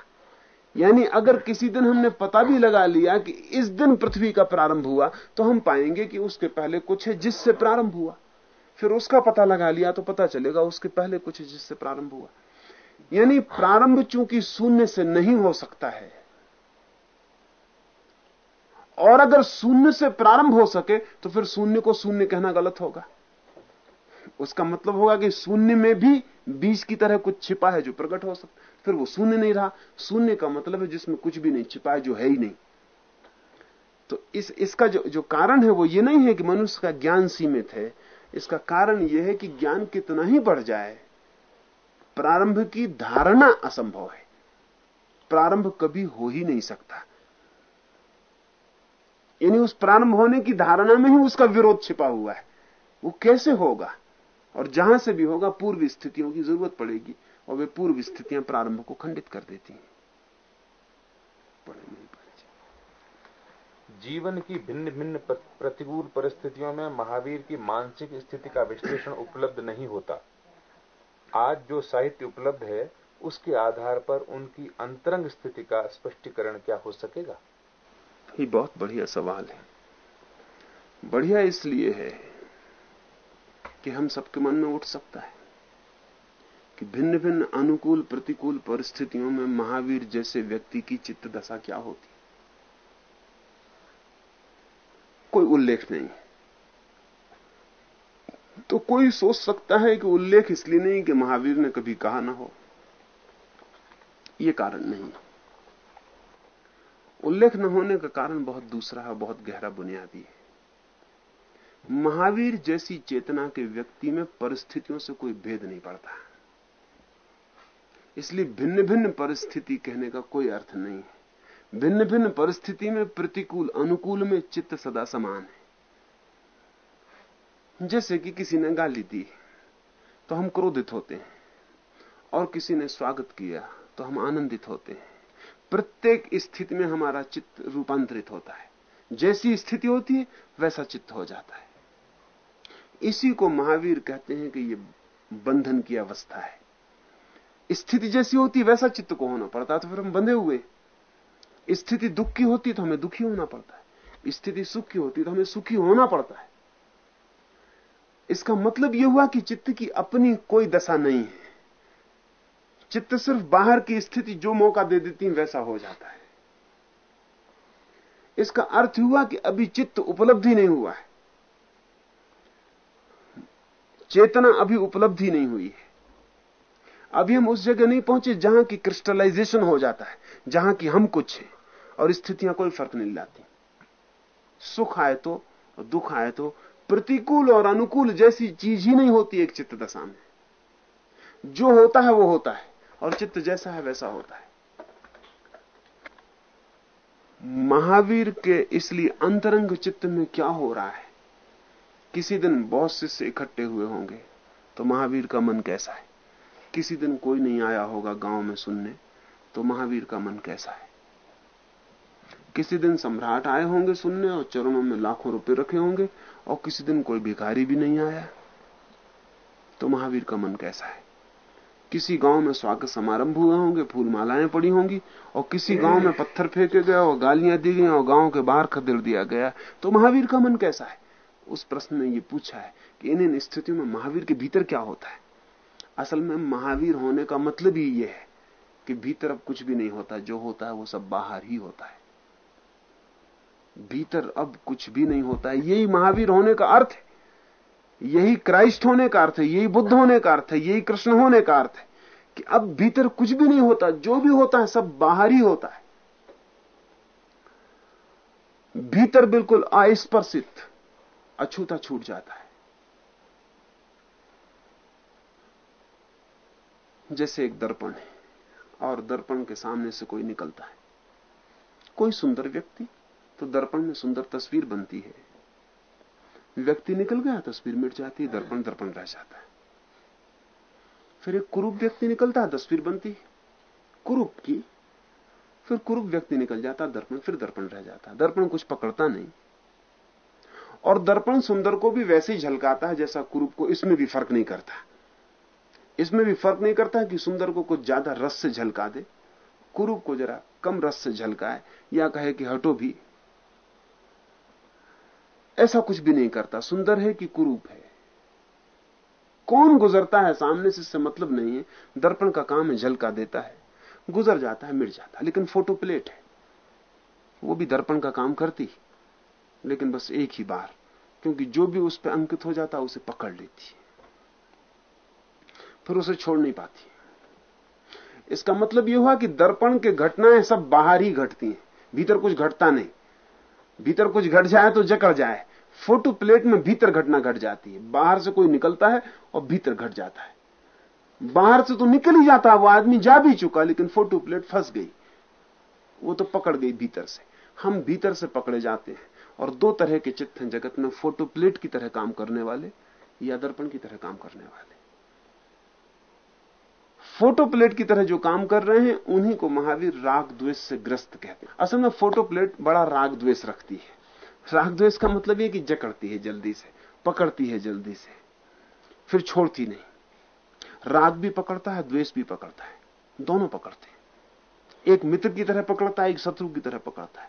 यानी अगर किसी दिन हमने पता भी लगा लिया कि इस दिन पृथ्वी का प्रारंभ हुआ तो हम पाएँगे कि उसके पहले कुछ है जिससे प्रारंभ हुआ। फिर उसका पता लगा लिया तो पता चलेगा उसके पहले कुछ है जिससे प्रारंभ हुआ। यानी प्रारंभ चूँकि शून्य से नहीं हो सकता है और अगर शून्य से प्रारंभ हो सके तो फिर शून्य को शून्य कहना गलत होगा। उसका मतलब होगा कि शून्य में भी बीज की तरह कुछ छिपा है जो प्रकट हो सकता फिर वो शून्य नहीं रहा। शून्य का मतलब है जिसमें कुछ भी नहीं, छिपा है जो है ही नहीं। तो इस, इसका जो जो कारण है वो ये नहीं है कि मनुष्य का ज्ञान सीमित है। इसका कारण यह है कि ज्ञान कितना ही बढ़ जाए, प्रारंभ की धारणा असंभव है। प्रारंभ कभी हो ही नहीं सकता। यानी उस प्रारंभ होने की धारणा में ही उसका विरोध छिपा हुआ है। वो कैसे होगा? और जहाँ से भी होगा, पूर्व स्थितियों की ज़रूरत पड़ेगी और वे पूर्व स्थितियाँ प्रारंभ को खंडित कर देती हैं। जीवन की भिन्न भिन्न प्रतिकूल परिस्थितियों में महावीर की मानसिक स्थिति का विश्लेषण उपलब्ध नहीं होता। आज जो साहित्य उपलब्ध है, उसके आधार पर उनकी अंतरंग स्थिति का स्पष्टीकरण क्या हो सकेगा? ये बहुत बढ़िया सवाल है। बढ़िया इसलिए है कि हम सबके मन में उठ सकता है कि भिन्न भिन्न अनुकूल प्रतिकूल परिस्थितियों में महावीर जैसे व्यक्ति की चित्त दशा क्या होती कोई उल्लेख नहीं। तो कोई सोच सकता है कि उल्लेख इसलिए नहीं कि महावीर ने कभी कहा ना हो। यह कारण नहीं। उल्लेख न होने का कारण बहुत दूसरा है, बहुत गहरा बुनियादी है। महावीर जैसी चेतना के व्यक्ति में परिस्थितियों से कोई भेद नहीं पड़ता इसलिए भिन्न भिन्न परिस्थिति कहने का कोई अर्थ नहीं है। भिन्न भिन्न परिस्थिति में प्रतिकूल, अनुकूल में चित्त सदा समान है। जैसे कि किसी ने गाली दी तो हम क्रोधित होते हैं, और किसी ने स्वागत किया तो हम आनंदित होते हैं। प्रत्येक स्थिति में हमारा चित्त रूपांतरित होता है। जैसी स्थिति होती है, वैसा चित्त हो जाता है। इसी को महावीर कहते हैं कि ये बंधन की अवस्था है। स्थिति जैसी होती, वैसा चित्त को होना पड़ता है। तो फिर हम बंधे हुए स्थिति दुख की होती तो हमें दुखी होना पड़ता है। स्थिति सुख की होती तो हमें सुखी होना पड़ता है। इसका मतलब यह हुआ कि चित्त की अपनी कोई दशा नहीं है। चित्त सिर्फ़ बाहर की स्थिति जो मौका दे देती है, वैसा हो जाता है। इसका अर्थ हुआ कि अभी चित्त उपलब्धि नहीं हुआ है। चेतना अभी उपलब्धि नहीं हुई है। अभी हम उस जगह नहीं पहुँचे जहाँ की क्रिस्टलाइजेशन हो जाता है, जहाँ की हम कुछ है, और स्थितियाँ कोई फ़र्क नहीं लाती। सुख आए तो दुख आए तो प्रतिकूल और अनुकूल जैसी चीज़ ही नहीं होती एक चित्त दशा में। जो होता है वो होता है। और चित्त जैसा है वैसा होता है। महावीर के इसलिए अंतरंग चित्त में क्या हो रहा है? किसी दिन बहुत शिष्य इकट्ठे हुए होंगे तो महावीर का मन कैसा है? किसी दिन कोई नहीं आया होगा गाँव में सुनने तो महावीर का मन कैसा है? किसी दिन सम्राट आए होंगे सुनने और चरणों में लाखों रुपए रखे होंगे, और किसी दिन कोई भिखारी भी नहीं आया तो महावीर का मन कैसा है? किसी गाँव में स्वागत समारंभ हुए होंगे फूल मालाएँ पड़ी होंगी, और किसी गाँव में पत्थर फेंके गए और गालियाँ दी गई और गाँव के बाहर खदेड़ दिया गया। तो महावीर का मन कैसा है? उस प्रश्न ने ये पूछा है कि इन इन स्थितियों में महावीर के भीतर क्या होता है? असल में महावीर होने का मतलब ही ये है कि भीतर अब कुछ भी नहीं होता, जो होता है वो सब बाहर ही होता है। भीतर अब कुछ भी नहीं होता है। यही महावीर होने का अर्थ है। यही क्राइस्ट होने का अर्थ है, यही बुद्ध होने का अर्थ है, यही कृष्ण होने का अर्थ है कि अब भीतर कुछ भी नहीं होता, जो भी होता है सब बाहर ही होता है। भीतर बिल्कुल अस्पर्शित अछूता छूट जाता है। जैसे एक दर्पण है, और दर्पण के सामने से कोई निकलता है। कोई सुंदर व्यक्ति तो दर्पण में सुंदर तस्वीर बनती है। व्यक्ति निकल गया तस्वीर मिट जाती है, दर्पण दर्पण रह जाता है। फिर एक कुरूप व्यक्ति निकलता है तस्वीर बनती कुरूप की, फिर कुरूप व्यक्ति निकल जाता, दर्पण, फिर दर्पण रह जाता। दर्पण कुछ पकड़ता नहीं। और दर्पण सुंदर को भी वैसे ही झलकाता है, जैसा कुरूप को इसमें भी फ़र्क नहीं करता। इसमें भी फ़र्क नहीं करता कि सुंदर को कुछ ज़्यादा रस से झलका दे। कुरूप को जरा कम रस से झलकाए, या कहे कि हटो भी। ऐसा कुछ भी नहीं करता। सुंदर है कि कुरूप है। कौन गुजरता है सामने से, इससे मतलब नहीं है। दर्पण का काम है, झलका देता है। गुजर जाता है, मिट जाता है। लेकिन फ़ोटो प्लेट है। वो भी दर्पण का काम करती लेकिन बस एक ही बार। क्योंकि जो भी उस पर अंकित हो जाता उसे पकड़ लेती फिर उसे छोड़ नहीं पाती इसका मतलब यह हुआ कि दर्पण के घटनाएँ सब बाहर ही घटती हैं। भीतर कुछ घटता नहीं। भीतर कुछ घट जाए तो जकड़ जाए। फ़ोटो प्लेट में भीतर घटना घट जाती है। बाहर से कोई निकलता है और भीतर घट जाता है। बाहर से तो निकल ही जाता है, वो आदमी जा भी चुका, लेकिन फ़ोटो प्लेट फंस गई। वो तो पकड़ गई भीतर से। हम भीतर से पकड़े जाते हैं और दो तरह के चित्त हैं जगत में, फ़ोटो प्लेट की तरह काम करने वाले या दर्पण की तरह काम करने वाले। फ़ोटो प्लेट की तरह जो काम कर रहे हैं, उन्हीं को महावीर राग द्वेष से ग्रस्त कहते हैं। असल में फ़ोटो प्लेट बड़ा राग द्वेष रखती है। राग द्वेष का मतलब यह कि जकड़ती है जल्दी से, पकड़ती है जल्दी से, फिर छोड़ती नहीं। राग भी पकड़ता है, द्वेष भी पकड़ता है, दोनों पकड़ते हैं। एक मित्र की तरह पकड़ता है, एक शत्रु की तरह पकड़ता है।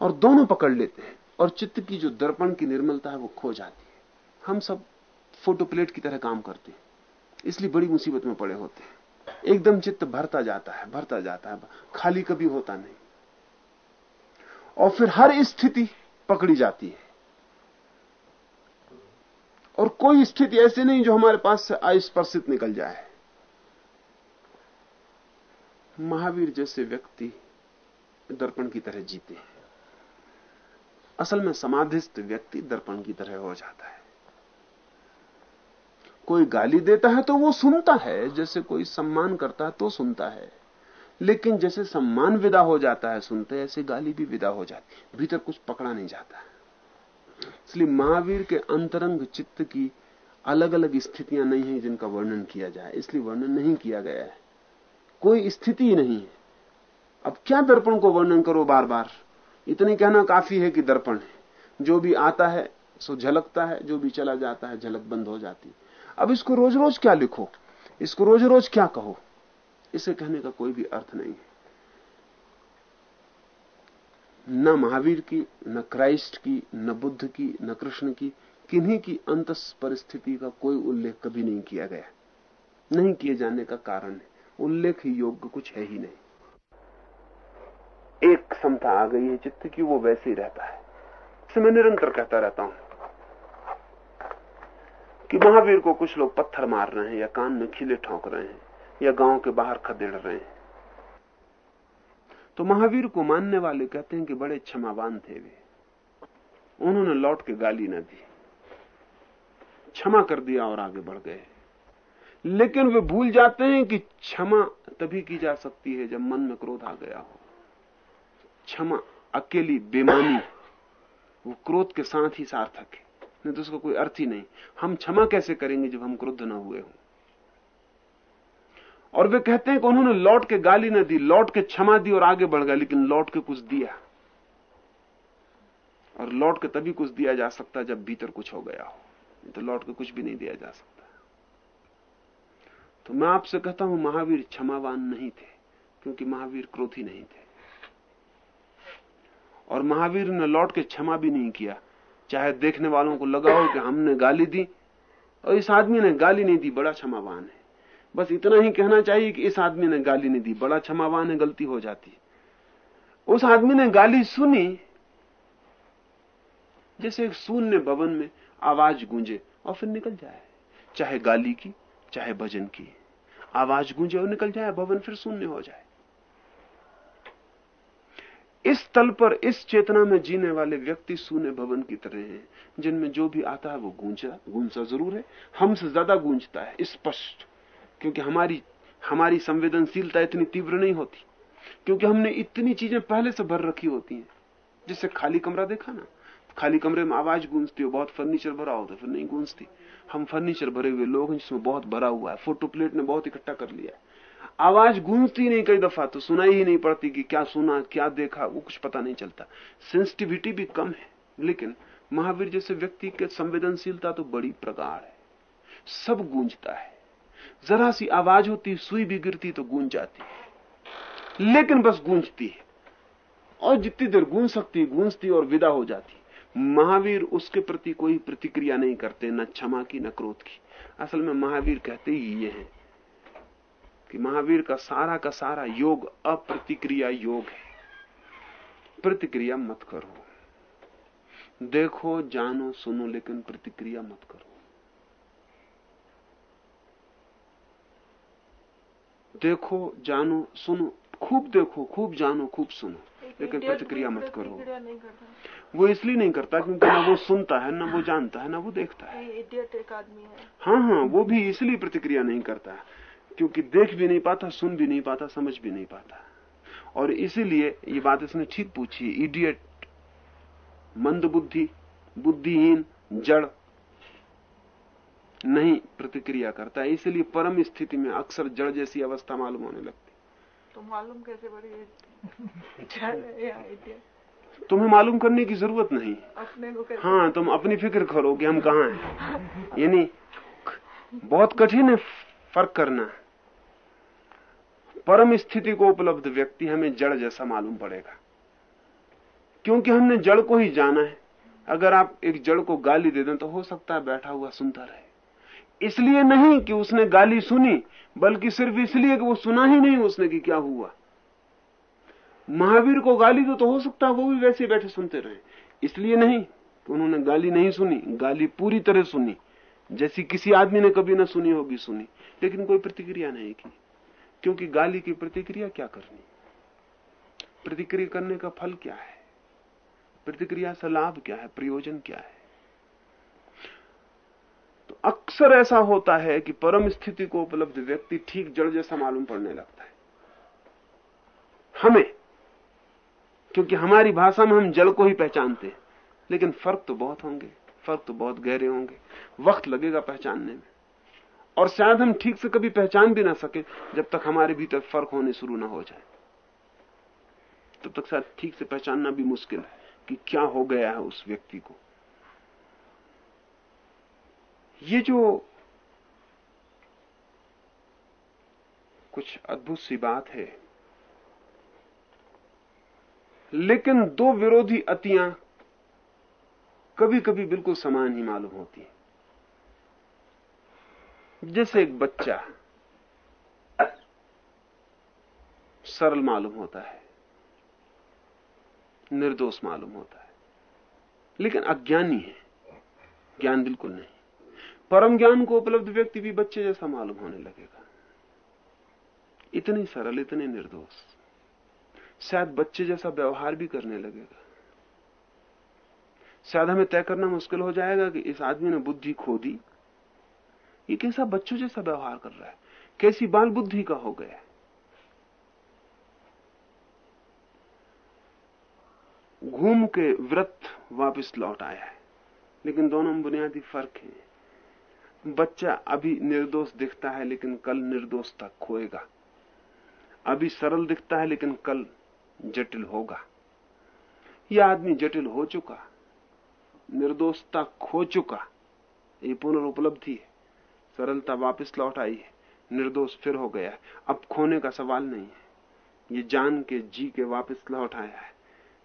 और दोनों पकड़ लेते हैं, और चित्त की जो दर्पण की निर्मलता है वो खो जाती है। हम सब फ़ोटो प्लेट की तरह काम करते हैं, इसलिए बड़ी मुसीबत में पड़े होते हैं। एकदम चित्त भरता जाता है, भरता जाता है, खाली कभी होता नहीं। और फिर हर स्थिति पकड़ी जाती है। और कोई स्थिति ऐसी नहीं जो हमारे पास से अस्पर्शित निकल जाए। महावीर जैसे व्यक्ति दर्पण की तरह जीते हैं। असल में समाधिस्थ व्यक्ति दर्पण की तरह हो जाता है। कोई गाली देता है तो वो सुनता है, जैसे कोई सम्मान करता है तो सुनता है। लेकिन जैसे सम्मान विदा हो जाता है सुनते ऐसे गाली भी विदा हो जाती भीतर कुछ पकड़ा नहीं जाता। इसलिए महावीर के अंतरंग चित्त की अलग अलग स्थितियाँ नहीं है जिनका वर्णन किया जाए। इसलिए वर्णन नहीं किया गया है। कोई स्थिति नहीं है। अब क्या दर्पण को वर्णन करो बार बार इतने कहना काफ़ी है कि दर्पण है। जो भी आता है, सो झलकता है। जो भी चला जाता है, झलक बंद हो जाती है। अब इसको रोज रोज क्या लिखो? इसको रोज रोज क्या कहो? इसे कहने का कोई भी अर्थ नहीं है। न महावीर की, न क्राइस्ट की, न बुद्ध की, न कृष्ण की, किन्हीं की अंत परिस्थिति का कोई उल्लेख कभी नहीं किया गया। नहीं किए जाने का कारण है। उल्लेख योग्य कुछ है ही नहीं। एक क्षमता आ गई है चित्त की, वो वैसे ही रहता है। इसे मैं निरंतर कहता रहता हूँ कि महावीर को कुछ लोग पत्थर मार रहे हैं या कान में खिले ठोंक रहे हैं। या गाँव के बाहर खदेड़ रहे हैं। तो महावीर को मानने वाले कहते हैं कि बड़े क्षमावान थे वे। उन्होंने लौट के गाली न दी। क्षमा कर दिया और आगे बढ़ गए। लेकिन वे भूल जाते हैं कि क्षमा तभी की जा सकती है जब मन में क्रोध आ गया हो। क्षमा अकेली बेमानी वो क्रोध के साथ ही सार्थक है। नहीं तो उसका कोई अर्थ ही नहीं। हम क्षमा कैसे करेंगे जब हम क्रुद्ध न हुए हों? और वे कहते हैं कि उन्होंने लौट के गाली न दी, लौट के क्षमा दी और आगे बढ़ गया लेकिन लौट के कुछ दिया। और लौट के तभी कुछ दिया जा सकता जब भीतर कुछ हो गया हो। तो लौट के कुछ भी नहीं दिया जा सकता। तो मैं आपसे कहता हूँ, महावीर क्षमावान नहीं थे, क्योंकि महावीर क्रोधी नहीं थे। और महावीर ने लौट के क्षमा भी नहीं किया। चाहे देखने वालों को लगा हो कि हमने गाली दी, और इस आदमी ने गाली नहीं दी, बड़ा क्षमावान है। बस इतना ही कहना चाहिए कि इस आदमी ने गाली नहीं दी। बड़ा क्षमावान है, गलती हो जाती उस आदमी ने गाली सुनी, जैसे एक शून्य भवन में आवाज़ गूंजे और फिर निकल जाए। चाहे गाली की, चाहे भजन की। आवाज़ गूंजे और निकल जाए, भवन फिर शून्य हो जाए। इस तल पर, इस चेतना में जीने वाले व्यक्ति शून्य भवन की तरह हैं, जिनमें जो भी आता है वो गूंजा गूंजा ज़रूर है। हमसे ज़्यादा गूंजता है, स्पष्ट। क्योंकि हमारी हमारी संवेदनशीलता इतनी तीव्र नहीं होती। क्योंकि हमने इतनी चीज़ें पहले से भर रखी होती हैं। जिससे खाली कमरा देखा ना खाली कमरे में आवाज़ गूंजती हो, बहुत फर्नीचर भरा होता फिर नहीं गूंजती। हम फर्नीचर भरे हुए लोग हैं जिसमें बहुत भरा हुआ है, फ़ोटो प्लेट ने बहुत इकट्ठा कर लिया आवाज़ गूंजती नहीं कई दफ़ा तो सुनाई ही नहीं पड़ती कि क्या सुना, क्या देखा, वो कुछ पता नहीं चलता। सेंसिटिविटी भी कम है, लेकिन महावीर जैसे व्यक्ति के संवेदनशीलता तो बड़ी प्रगाढ़ है। सब गूंजता है। जरा सी आवाज़ होती, सुई भी गिरती तो गूंज जाती है। लेकिन बस गूंजती है। और जितनी देर गूंज सकती, गूंजती और विदा हो जाती। महावीर उसके प्रति कोई प्रतिक्रिया नहीं करते, न क्षमा की, न क्रोध की। असल में महावीर कहते ही ये है कि महावीर का सारा का सारा योग, अप्रतिक्रिया योग है। प्रतिक्रिया मत करो। देखो, जानो, सुनो, लेकिन प्रतिक्रिया मत करो। देखो जानो सुनो खूब देखो खूब जानो खूब सुनो। लेकिन प्रतिक्रिया मत करो। वो इसलिए नहीं करता क्योंकि ना वो सुनता है ना वो जानता है ना वो देखता है। इडियट एक आदमी हाँ। हाँ वो भी इसलिए प्रतिक्रिया नहीं करता क्योंकि देख भी नहीं पाता सुन भी नहीं पाता समझ भी नहीं पाता। और इसीलिए ये बात इसने ठीक पूछी इडियट मंद बुद्धि बुद्धिहीन जड़। नहीं प्रतिक्रिया करता है इसलिए परम स्थिति में अक्सर जड़ जैसी अवस्था मालूम होने लगती। तो मालूम कैसे बड़ी तुम्हें मालूम करने की ज़रूरत नहीं। अपने को कैसे? हाँ तुम अपनी फ़िक्र करो कि हम कहाँ हैं। यानी बहुत कठिन है फ़र्क करना। परम स्थिति को उपलब्ध व्यक्ति हमें जड़ जैसा मालूम पड़ेगा। क्योंकि हमने जड़ को ही जाना है। अगर आप एक जड़ को गाली दे दें तो हो सकता है बैठा हुआ सुनता रहे इसलिए नहीं कि उसने गाली सुनी, बल्कि सिर्फ़ इसलिए कि वो सुना ही नहीं उसने कि क्या हुआ। महावीर को गाली दो तो हो सकता है वो भी वैसे बैठे सुनते रहे। इसलिए नहीं कि उन्होंने गाली नहीं सुनी, गाली पूरी तरह सुनी। जैसी किसी आदमी ने कभी ना सुनी होगी सुनी, लेकिन कोई प्रतिक्रिया नहीं की। क्योंकि गाली की प्रतिक्रिया क्या करनी? प्रतिक्रिया करने का फल क्या है? प्रतिक्रिया से लाभ क्या है? प्रयोजन क्या है? तो अक्सर ऐसा होता है कि परम स्थिति को उपलब्ध व्यक्ति ठीक जड़ जैसा मालूम पड़ने लगता है। हमें, क्योंकि हमारी भाषा में हम जड़ को ही पहचानते हैं, लेकिन फ़र्क तो बहुत होंगे, फ़र्क तो बहुत गहरे होंगे, वक्त लगेगा पहचानने में। और शायद हम ठीक से कभी पहचान भी ना सके जब तक हमारे भीतर फ़र्क होने शुरू ना हो जाए। तब तक शायद ठीक से पहचानना भी मुश्किल है कि क्या हो गया है उस व्यक्ति को। ये जो कुछ अद्भुत सी बात है, लेकिन दो विरोधी अतियाँ कभी कभी बिल्कुल समान ही मालूम होती है। जैसे एक बच्चा सरल मालूम होता है, निर्दोष मालूम होता है, लेकिन अज्ञानी है, ज्ञान बिल्कुल नहीं। परम ज्ञान को उपलब्ध व्यक्ति भी बच्चे जैसा मालूम होने लगेगा। इतने सरल, इतने निर्दोष। शायद बच्चे जैसा व्यवहार भी करने लगेगा। शायद हमें तय करना मुश्किल हो जाएगा कि इस आदमी ने बुद्धि खो दी। ये कैसा बच्चों जैसा व्यवहार कर रहा है? कैसी बाल बुद्धि का हो गया घूम के व्रत वापस लौट आया है। लेकिन दोनों में बुनियादी फ़र्क है। बच्चा अभी निर्दोष दिखता है, लेकिन कल निर्दोषता खोएगा। अभी सरल दिखता है, लेकिन कल जटिल होगा। यह आदमी जटिल हो चुका निर्दोषता खो चुका। ये पुनर्उपलब्धि है। सरलता वापस लौट आई है। निर्दोष फिर हो गया है। अब खोने का सवाल नहीं है। ये जान के, जी के वापस लौट आया है।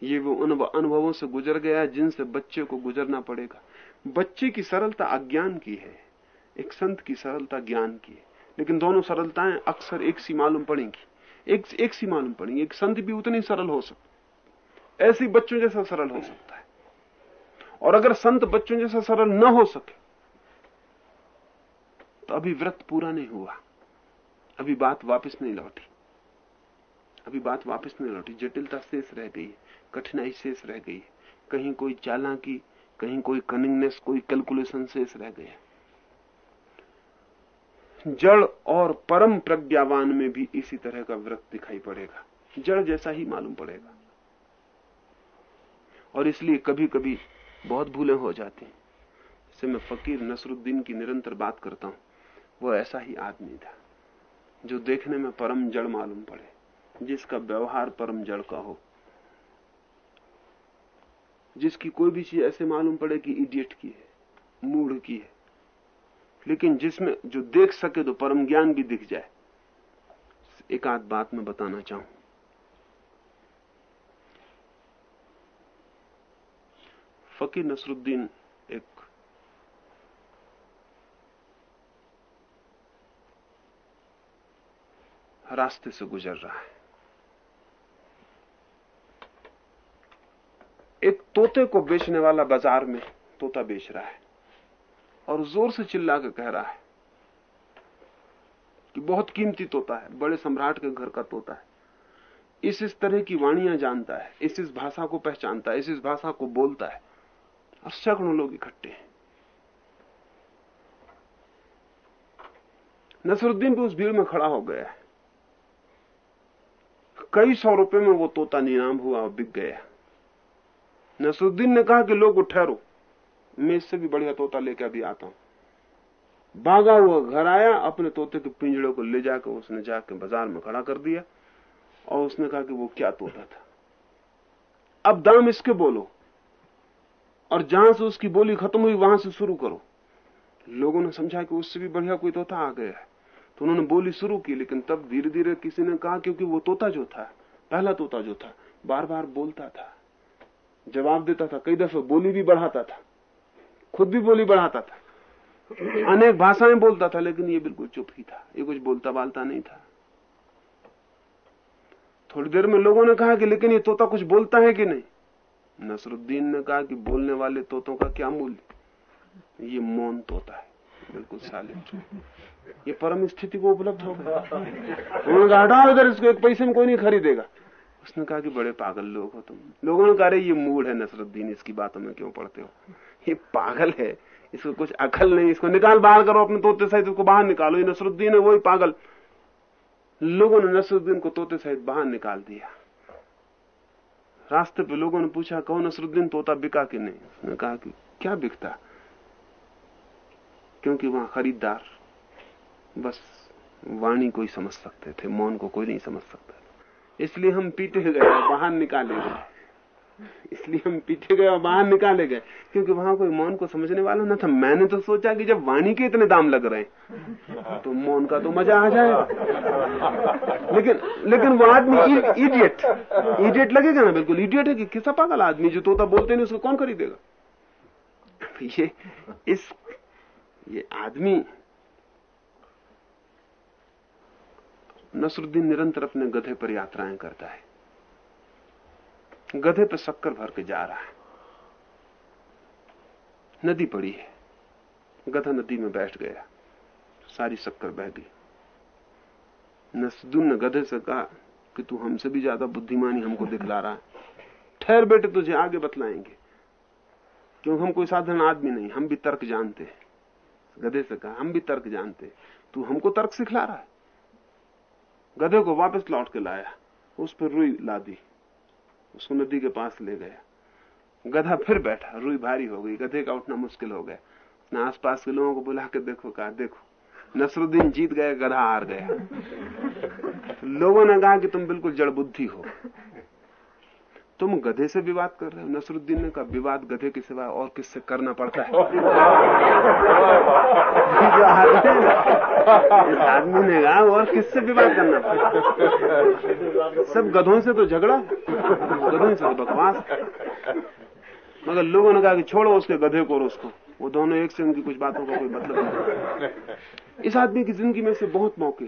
ये वो उन अनुभवों से गुजर गया जिनसे बच्चे को गुजरना पड़ेगा। बच्चे की सरलता अज्ञान की है। एक संत की सरलता ज्ञान की है। लेकिन दोनों सरलताएँ अक्सर एक सी मालूम पड़ेंगी। एक एक सी मालूम पड़ेंगी। एक संत भी उतनी सरल हो सकती ऐसी बच्चों जैसा सरल हो सकता है। और अगर संत बच्चों जैसा सरल न हो सके तो अभी व्रत पूरा नहीं हुआ। अभी बात वापस नहीं लौटी। अभी बात वापस नहीं लौटी। जटिलता शेष रह गई कठिनाई शेष रह गई कहीं कोई चालाकी, कहीं कोई कनिंगनेस कोई कैलकुलेशन शेष रह गया जड़ और परम प्रज्ञावान में भी इसी तरह का व्रत दिखाई पड़ेगा। जड़ जैसा ही मालूम पड़ेगा। और इसलिए कभी कभी बहुत भूलें हो जाती हैं। जैसे मैं फकीर नसरुद्दीन की निरंतर बात करता हूँ, वो ऐसा ही आदमी था, जो देखने में परम जड़ मालूम पड़े, जिसका व्यवहार परम जड़ का हो। जिसकी कोई भी चीज़ ऐसे मालूम पड़े कि इडियट की है, मूढ़ की है। लेकिन जिसमें जो देख सके तो परम ज्ञान भी दिख जाए। एक आध बात में बताना चाहूँ। फकीर नसरुद्दीन एक रास्ते से गुजर रहा है। एक तोते को बेचने वाला बाज़ार में तोता बेच रहा है। और ज़ोर से चिल्ला के कह रहा है कि बहुत कीमती तोता है, बड़े सम्राट के घर का तोता है। इस इस तरह की वाणियाँ जानता है, इस इस भाषा को पहचानता है, इस इस भाषा को बोलता है और सैकड़ों लोग इकट्ठे हैं। नसरुद्दीन भी उस भीड़ में खड़ा हो गया है। कई सौ रुपए में वो तोता नीलाम हुआ और बिक गया। नसरुद्दीन ने कहा कि लोग ठहरो। मैं इससे भी बढ़िया तोता लेकर अभी आता हूँ। भागा हुआ घर आया, अपने तोते के पिंजड़े को ले जाकर उसने जाकर बाज़ार में खड़ा कर दिया और उसने कहा कि वो क्या तोता था। अब दाम इसके बोलो और जहाँ से उसकी बोली खत्म हुई, वहाँ से शुरू करो। लोगों ने समझा कि उससे भी बढ़िया कोई तोता आ गया है। तो उन्होंने बोली शुरू की, लेकिन तब धीरे धीरे किसी ने कहा, क्योंकि वो तोता जो था, पहला तोता जो था बार बार बोलता था, जवाब देता था, कई दफे बोली भी बढ़ाता था। खुद भी बोली बढ़ाता था। अनेक भाषाएँ बोलता था, लेकिन ये बिल्कुल चुप ही था। ये कुछ बोलता बालता नहीं था। थोड़ी देर में लोगों ने कहा कि, लेकिन ये तोता कुछ बोलता है कि नहीं? नसरुद्दीन ने कहा कि, बोलने वाले तोतों का क्या मूल्य? ये मौन तोता है। बिल्कुल सालिम ये परम स्थिति को उपलब्ध हो। गया उन्होंने कहा, हटाओ इधर, इसको एक पैसे में कोई नहीं खरीदेगा। उसने कहा कि बड़े पागल लोग हो तुम। लोगों ने कहा ये मूड है नसरुद्दीन, इसकी बातों में क्यों पढ़ते हो? <laughs> ये पागल है, इसको कुछ अकल नहीं, इसको निकाल, बाहर करो अपने तोते सहित उसको बाहर निकालो, ये नसरुद्दीन है, वही पागल। लोगों ने नसरुद्दीन को तोते सहित बाहर निकाल दिया। रास्ते पे लोगों ने पूछा, कहो नसरुद्दीन, तोता बिका कि नहीं? उसने कहा कि, क्या बिकता? क्योंकि वहाँ खरीदार बस वाणी कोई समझ सकते थे, मौन को कोई नहीं समझ सकता इसलिए हम पीटे गए और बाहर निकाले गए। इसलिए हम पीटे गए और बाहर निकाले गए। क्योंकि वहाँ कोई मौन को समझने वाला ना था। मैंने तो सोचा कि जब वाणी के इतने दाम लग रहे हैं तो मौन का तो मज़ा आ जाएगा। लेकिन लेकिन वो आदमी इडियट इडियट लगेगा ना? बिल्कुल इडियट है कि किसा पागल आदमी जो तोता बोलते नहीं, उसको कौन खरीदेगा? ये, इस, ये आदमी नसरुद्दीन निरंतर अपने गधे पर यात्राएँ करता है। गधे पर शक्कर भर के जा रहा है। नदी पड़ी है। गधा नदी में बैठ गया। सारी शक्कर बह गई। नसरुद्दीन ने गधे से कहा कि तू हमसे भी ज़्यादा बुद्धिमानी हमको दिखला रहा है। ठहर बेटे, तुझे आगे बतलाएँगे। क्योंकि हम कोई साधारण आदमी नहीं, हम भी तर्क जानते हैं। गधे से कहा, हम भी तर्क जानते हैं। तू हमको तर्क सिखला रहा है। गधे को वापस लौट के लाया। उस पर रुई ला दी उसको नदी के पास ले गया। गधा फिर बैठा। रुई भारी हो गई। गधे का उठना मुश्किल हो गया। उसने आसपास के लोगों को बुला के देखो, कहा, देखो, नसरुद्दीन जीत गए गधा हार गया। लोगों ने कहा कि तुम बिल्कुल जड़बुद्धि हो। तुम गधे से विवाद कर रहे हो? नसरुद्दीन ने कहा, विवाद गधे के सिवा और किससे करना पड़ता है? आदमी आदमी ने कहा, और किससे विवाद करना पड़ता सब गधों से तो झगड़ा गधों से तो बकवास मगर लोगों ने कहा कि छोड़ो उसके गधे को और उसको। वो दोनों एक से उनकी कुछ बातों का कोई मतलब नहीं इस आदमी की ज़िंदगी में से बहुत मौके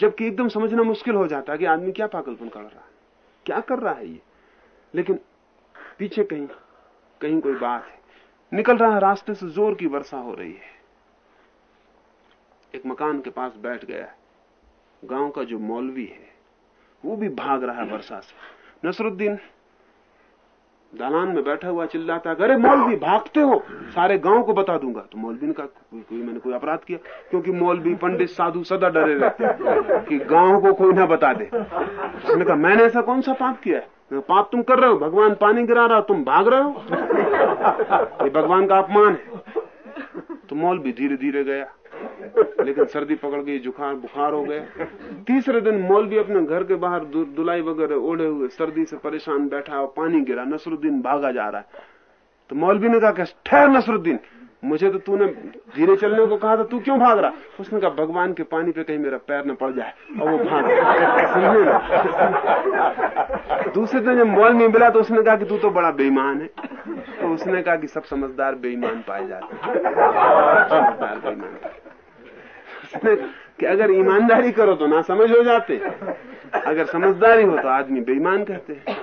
जबकि एकदम समझना मुश्किल हो जाता है कि आदमी क्या पागलपन कर रहा है। क्या कर रहा है ये? लेकिन पीछे कहीं कहीं कोई बात है। निकल रहा है, रास्ते से ज़ोर की वर्षा हो रही है। एक मकान के पास बैठ गया गाँव का जो मौलवी है, वो भी भाग रहा है वर्षा से। नसरुद्दीन दालान में बैठा हुआ चिल्लाता अरे मौलवी भागते हो। सारे गाँव को बता दूँगा। तो मौलवी ने कहा कोई, कोई मैंने कोई अपराध किया? क्योंकि मौलवी पंडित साधु सदा डरे रहते कि गाँव को कोई ना बता दे। उसने कहा मैंने ऐसा कौन सा पाप किया है? पाप तुम कर रहे हो भगवान पानी गिरा रहा तुम भाग रहे हो? ये भगवान का अपमान है। तो मौलवी धीरे धीरे गया। लेकिन सर्दी पकड़ गई जुखार बुखार हो गया। तीसरे दिन मौलवी अपने घर के बाहर दुलाई वगैरह ओढ़े हुए, सर्दी से परेशान बैठा और पानी गिरा, नसरुद्दीन भागा जा रहा है। तो मौलवी ने कहा ठहर नसरुद्दीन, मुझे तो तूने धीरे चलने को कहा था, तू क्यों भाग रहा? उसने कहा, भगवान के पानी पे कहीं मेरा पैर न पड़ जाए और वो भाग दूसरे दिन जब मॉल नहीं मिला तो उसने कहा कि, तू तो बड़ा बेईमान है। तो उसने कहा कि, सब समझदार बेईमान पाए जाते उसने कि अगर ईमानदारी करो तो ना समझ हो जाते। अगर समझदारी हो तो आदमी बेईमान कहते हैं।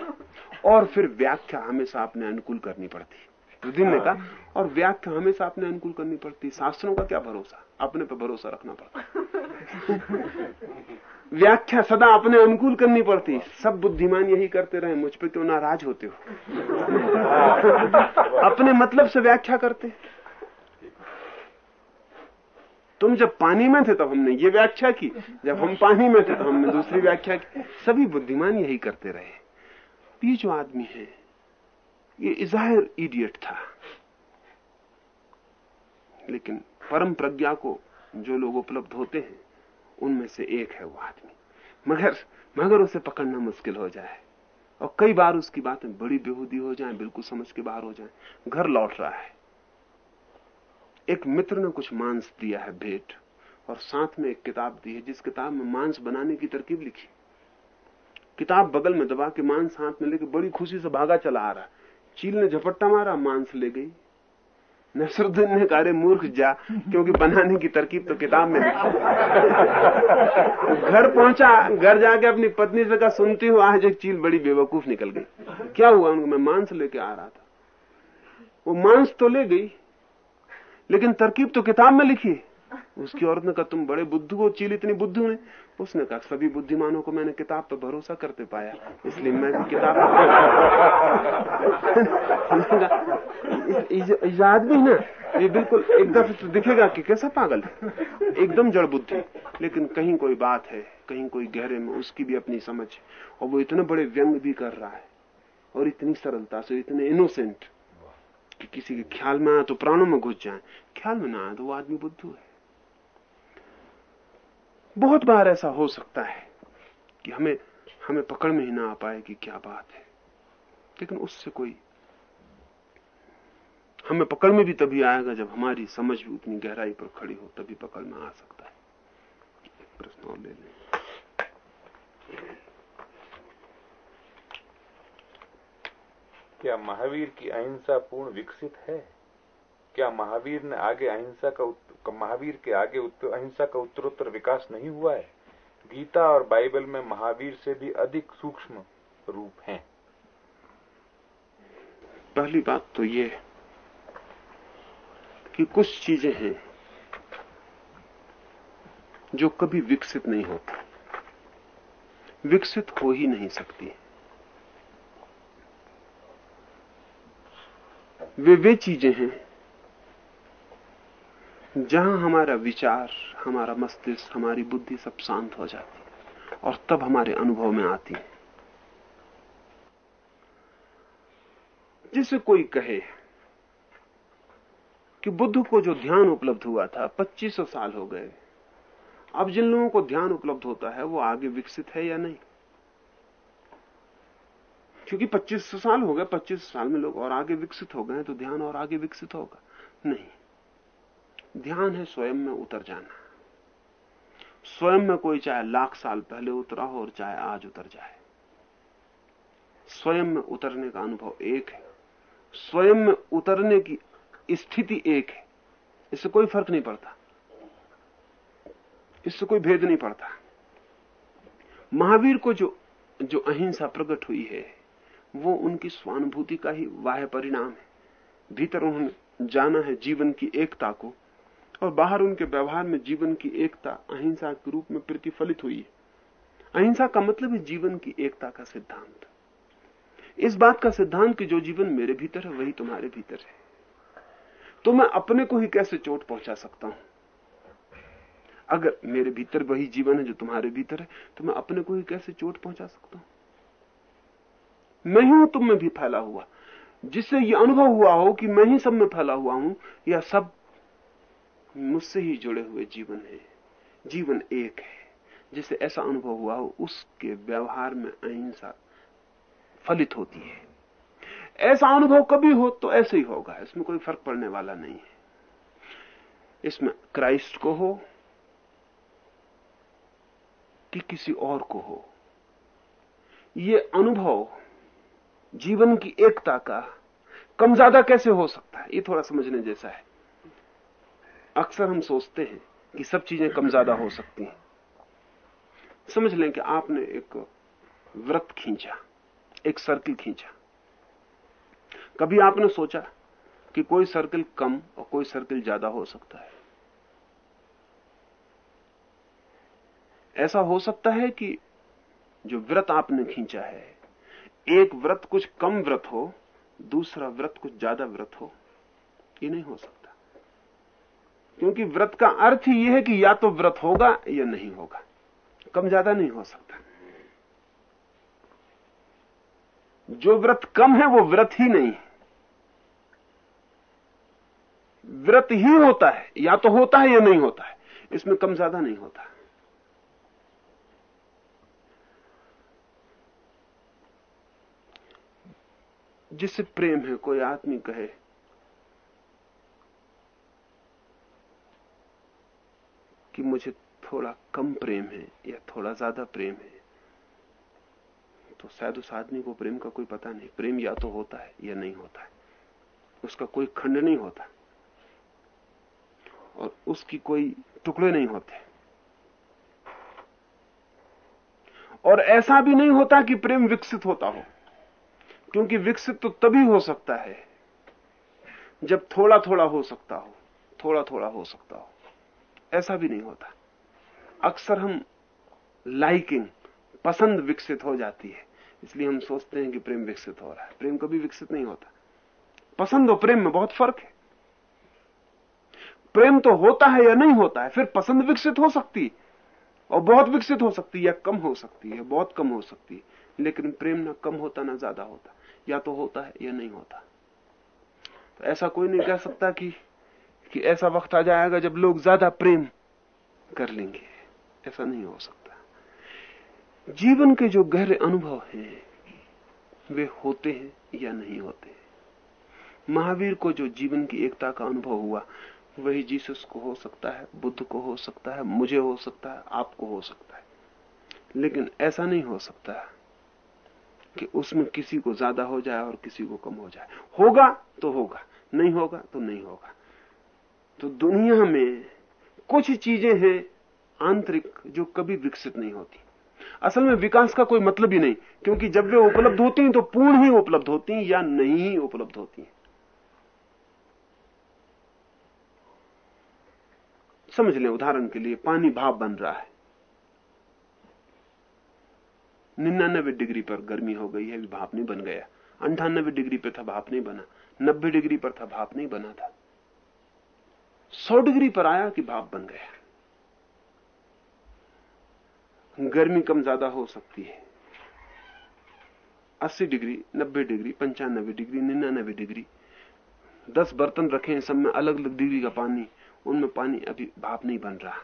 और फिर व्याख्या हमेशा अपने अनुकूल करनी पड़ती। रुदिन ने कहा, और व्याख्या हमेशा अपने अनुकूल करनी पड़ती। शास्त्रों का क्या भरोसा? अपने पर भरोसा रखना पड़ता। व्याख्या सदा अपने अनुकूल करनी पड़ती। सब बुद्धिमान यही करते रहे, मुझ पर क्यों नाराज़ होते हो? अपने मतलब से व्याख्या करते। तुम जब पानी में थे तब हमने ये व्याख्या की। जब हम पानी में थे तो हमने दूसरी व्याख्या की। सभी बुद्धिमान यही करते रहे। ये जो आदमी है, ये ज़ाहिर इडियट था। लेकिन परम प्रज्ञा को जो लोग उपलब्ध होते हैं, उनमें से एक है वो आदमी। मगर मगर उसे पकड़ना मुश्किल हो जाए। और कई बार उसकी बातें बड़ी बेहूदी हो जाए, बिल्कुल समझ के बाहर हो जाए। घर लौट रहा है। एक मित्र ने कुछ मांस दिया है भेंट, और साथ में एक किताब दी है, जिस किताब में मांस बनाने की तरकीब लिखी। किताब बगल में दबा के मांस हाथ में लेके बड़ी खुशी से भागा चला आ रहा। चील ने झपट्टा मारा, मांस ले गई। नसरुद्दीन ने कहा मूर्ख जा, क्योंकि बनाने की तरकीब तो किताब में घर पहुँचा, घर जाके अपनी पत्नी से कहा, सुनती हूँ, आज एक चील बड़ी बेवकूफ़ निकल गई। क्या हुआ? उनको मैं मांस लेके आ रहा था। वो मांस तो ले गई लेकिन तरकीब तो किताब में लिखी है। उसकी औरत ने कहा, तुम बड़े बुद्धू हो, चील इतनी बुद्धू ने उसने कहा, सभी बुद्धिमानों को मैंने किताब पर भरोसा करते पाया, इसलिए मैं भी किताब याद भी <laughs> ना, ये बिल्कुल एक दफे तो दिखेगा कि कैसा पागल है। एकदम जड़ बुद्धि। लेकिन कहीं कोई बात है, कहीं कोई गहरे में उसकी भी अपनी समझ और वो इतने बड़े व्यंग भी कर रहा है, और इतनी सरलता से, इतने इनोसेंट कि किसी के ख्याल में आए तो प्राणों में घुस जाए। ख्याल में ना आए तो वो आदमी बुद्धू है। बहुत बार ऐसा हो सकता है कि हमें हमें पकड़ में ही ना आ पाए कि क्या बात है। लेकिन उससे कोई, हमें पकड़ में भी तभी आएगा जब हमारी समझ भी उतनी गहराई पर खड़ी हो, तभी पकड़ में आ सकता है। प्रश्न और ले लें। क्या महावीर की अहिंसा पूर्ण विकसित है? क्या महावीर ने आगे अहिंसा का महावीर के आगे अहिंसा का उत्तरोत्तर विकास नहीं हुआ है? गीता और बाइबल में महावीर से भी अधिक सूक्ष्म रूप हैं। पहली बात तो ये कि कुछ चीज़ें हैं जो कभी विकसित नहीं होती। विकसित हो ही नहीं सकती। वे वे चीज़ें हैं। जहाँ हमारा विचार, हमारा मस्तिष्क, हमारी बुद्धि सब शांत हो जाती और तब हमारे अनुभव में आती है। जिसे कोई कहे कि बुद्ध को जो ध्यान उपलब्ध हुआ था 2500 साल हो गए। अब जिन लोगों को ध्यान उपलब्ध होता है, वो आगे विकसित है या नहीं? क्योंकि 2500 साल हो गए 25 साल में लोग और आगे विकसित हो गए तो ध्यान और आगे विकसित होगा। नहीं। ध्यान है स्वयं में उतर जाना। स्वयं में कोई चाहे लाख साल पहले उतरा हो और चाहे आज उतर जाए। स्वयं में उतरने का अनुभव एक है। स्वयं में उतरने की स्थिति एक है। इससे कोई फ़र्क नहीं पड़ता। इससे कोई भेद नहीं पड़ता। महावीर को जो जो अहिंसा प्रकट हुई है वो उनकी स्वानुभूति का ही वाह परिणाम है। भीतर उन्होंने जाना है जीवन की एकता को, और बाहर उनके व्यवहार में जीवन की एकता अहिंसा के रूप में प्रतिफलित हुई है। अहिंसा का मतलब है जीवन की एकता का सिद्धांत। इस बात का सिद्धांत कि जो जीवन मेरे भीतर है, वही तुम्हारे भीतर है। तो मैं अपने को ही कैसे चोट पहुँचा सकता हूँ? अगर मेरे भीतर वही जीवन है जो तुम्हारे भीतर है तो मैं अपने को ही कैसे चोट पहुँचा सकता हूँ? मैं ही हूँ, तुम में भी फैला हुआ। जिससे यह अनुभव हुआ हो कि मैं ही सब में फैला हुआ हूँ, या सब मुझसे ही जुड़े हुए जीवन है। जीवन एक है। जिसे ऐसा अनुभव हुआ हो, उसके व्यवहार में अहिंसा फलित होती है। ऐसा अनुभव कभी हो तो ऐसे ही होगा, इसमें कोई फ़र्क पड़ने वाला नहीं है। इसमें क्राइस्ट को हो, कि किसी और को हो। ये अनुभव जीवन की एकता का कम ज़्यादा कैसे हो सकता है? ये थोड़ा समझने जैसा है। अक्सर हम सोचते हैं कि सब चीज़ें कम ज़्यादा हो सकती हैं। समझ लें कि आपने एक व्रत खींचा, एक सर्किल खींचा। कभी आपने सोचा कि कोई सर्किल कम और कोई सर्किल ज़्यादा हो सकता है? ऐसा हो सकता है कि जो व्रत आपने खींचा है एक व्रत कुछ कम व्रत हो, दूसरा व्रत कुछ ज़्यादा व्रत हो, ये नहीं हो सकता। क्योंकि व्रत का अर्थ ही यह है कि या तो व्रत होगा या नहीं होगा। कम ज़्यादा नहीं हो सकता। जो व्रत कम है, वो व्रत ही नहीं है। व्रत ही होता है, या तो होता है या नहीं होता है। इसमें कम ज़्यादा नहीं होता। जिससे प्रेम है, कोई आदमी कहे। कि मुझे थोड़ा कम प्रेम है या थोड़ा ज़्यादा प्रेम है तो शायद उस आदमी को प्रेम का कोई पता नहीं। प्रेम या तो होता है या नहीं होता है। उसका कोई खंड नहीं होता। और उसकी कोई टुकड़े नहीं होते। और ऐसा भी नहीं होता कि प्रेम विकसित होता हो। क्योंकि विकसित तो तभी हो सकता है जब थोड़ा थोड़ा हो सकता हो थोड़ा थोड़ा हो सकता हो। ऐसा भी नहीं होता। अक्सर हम लाइकिंग, पसंद विकसित हो जाती है। इसलिए हम सोचते हैं कि प्रेम विकसित हो रहा है। प्रेम कभी विकसित नहीं होता। पसंद और प्रेम में बहुत फ़र्क है। प्रेम तो होता है या नहीं होता है, फिर पसंद विकसित हो सकती और बहुत विकसित हो सकती है या कम हो सकती है, बहुत कम हो सकती है। लेकिन प्रेम ना कम होता, ना ज़्यादा होता। या तो होता है या नहीं होता। तो ऐसा कोई नहीं कह सकता कि कि ऐसा वक्त आ जाएगा जब लोग ज़्यादा प्रेम कर लेंगे। ऐसा नहीं हो सकता। जीवन के जो गहरे अनुभव हैं, वे होते हैं या नहीं होते महावीर को जो जीवन की एकता का अनुभव हुआ, वही जीसस को हो सकता है, बुद्ध को हो सकता है, मुझे हो सकता है, आपको हो सकता है। लेकिन ऐसा नहीं हो सकता। कि उसमें किसी को ज़्यादा हो जाए और किसी को कम हो जाए। होगा तो होगा, नहीं होगा तो नहीं होगा। तो दुनिया में कुछ चीज़ें हैं आंतरिक जो कभी विकसित नहीं होती। असल में विकास का कोई मतलब ही नहीं, क्योंकि जब वे उपलब्ध होती हैं तो पूर्ण ही उपलब्ध होती हैं या नहीं ही उपलब्ध होती हैं। समझ लें, उदाहरण के लिए पानी भाप बन रहा है। निन्यानबे डिग्री पर गर्मी हो गई है, भाप नहीं बन गया। अंठानबे डिग्री पर था, भाप नहीं बना। नब्बे डिग्री पर था, भाप नहीं बना था। सौ डिग्री पर आया कि भाप बन गया। गर्मी कम ज़्यादा हो सकती है। अस्सी डिग्री, नब्बे डिग्री, पंचानबे डिग्री, निन्यानबे डिग्री। दस बर्तन रखे हैं सब में अलग अलग डिग्री का पानी। उनमें पानी अभी भाप नहीं बन रहा।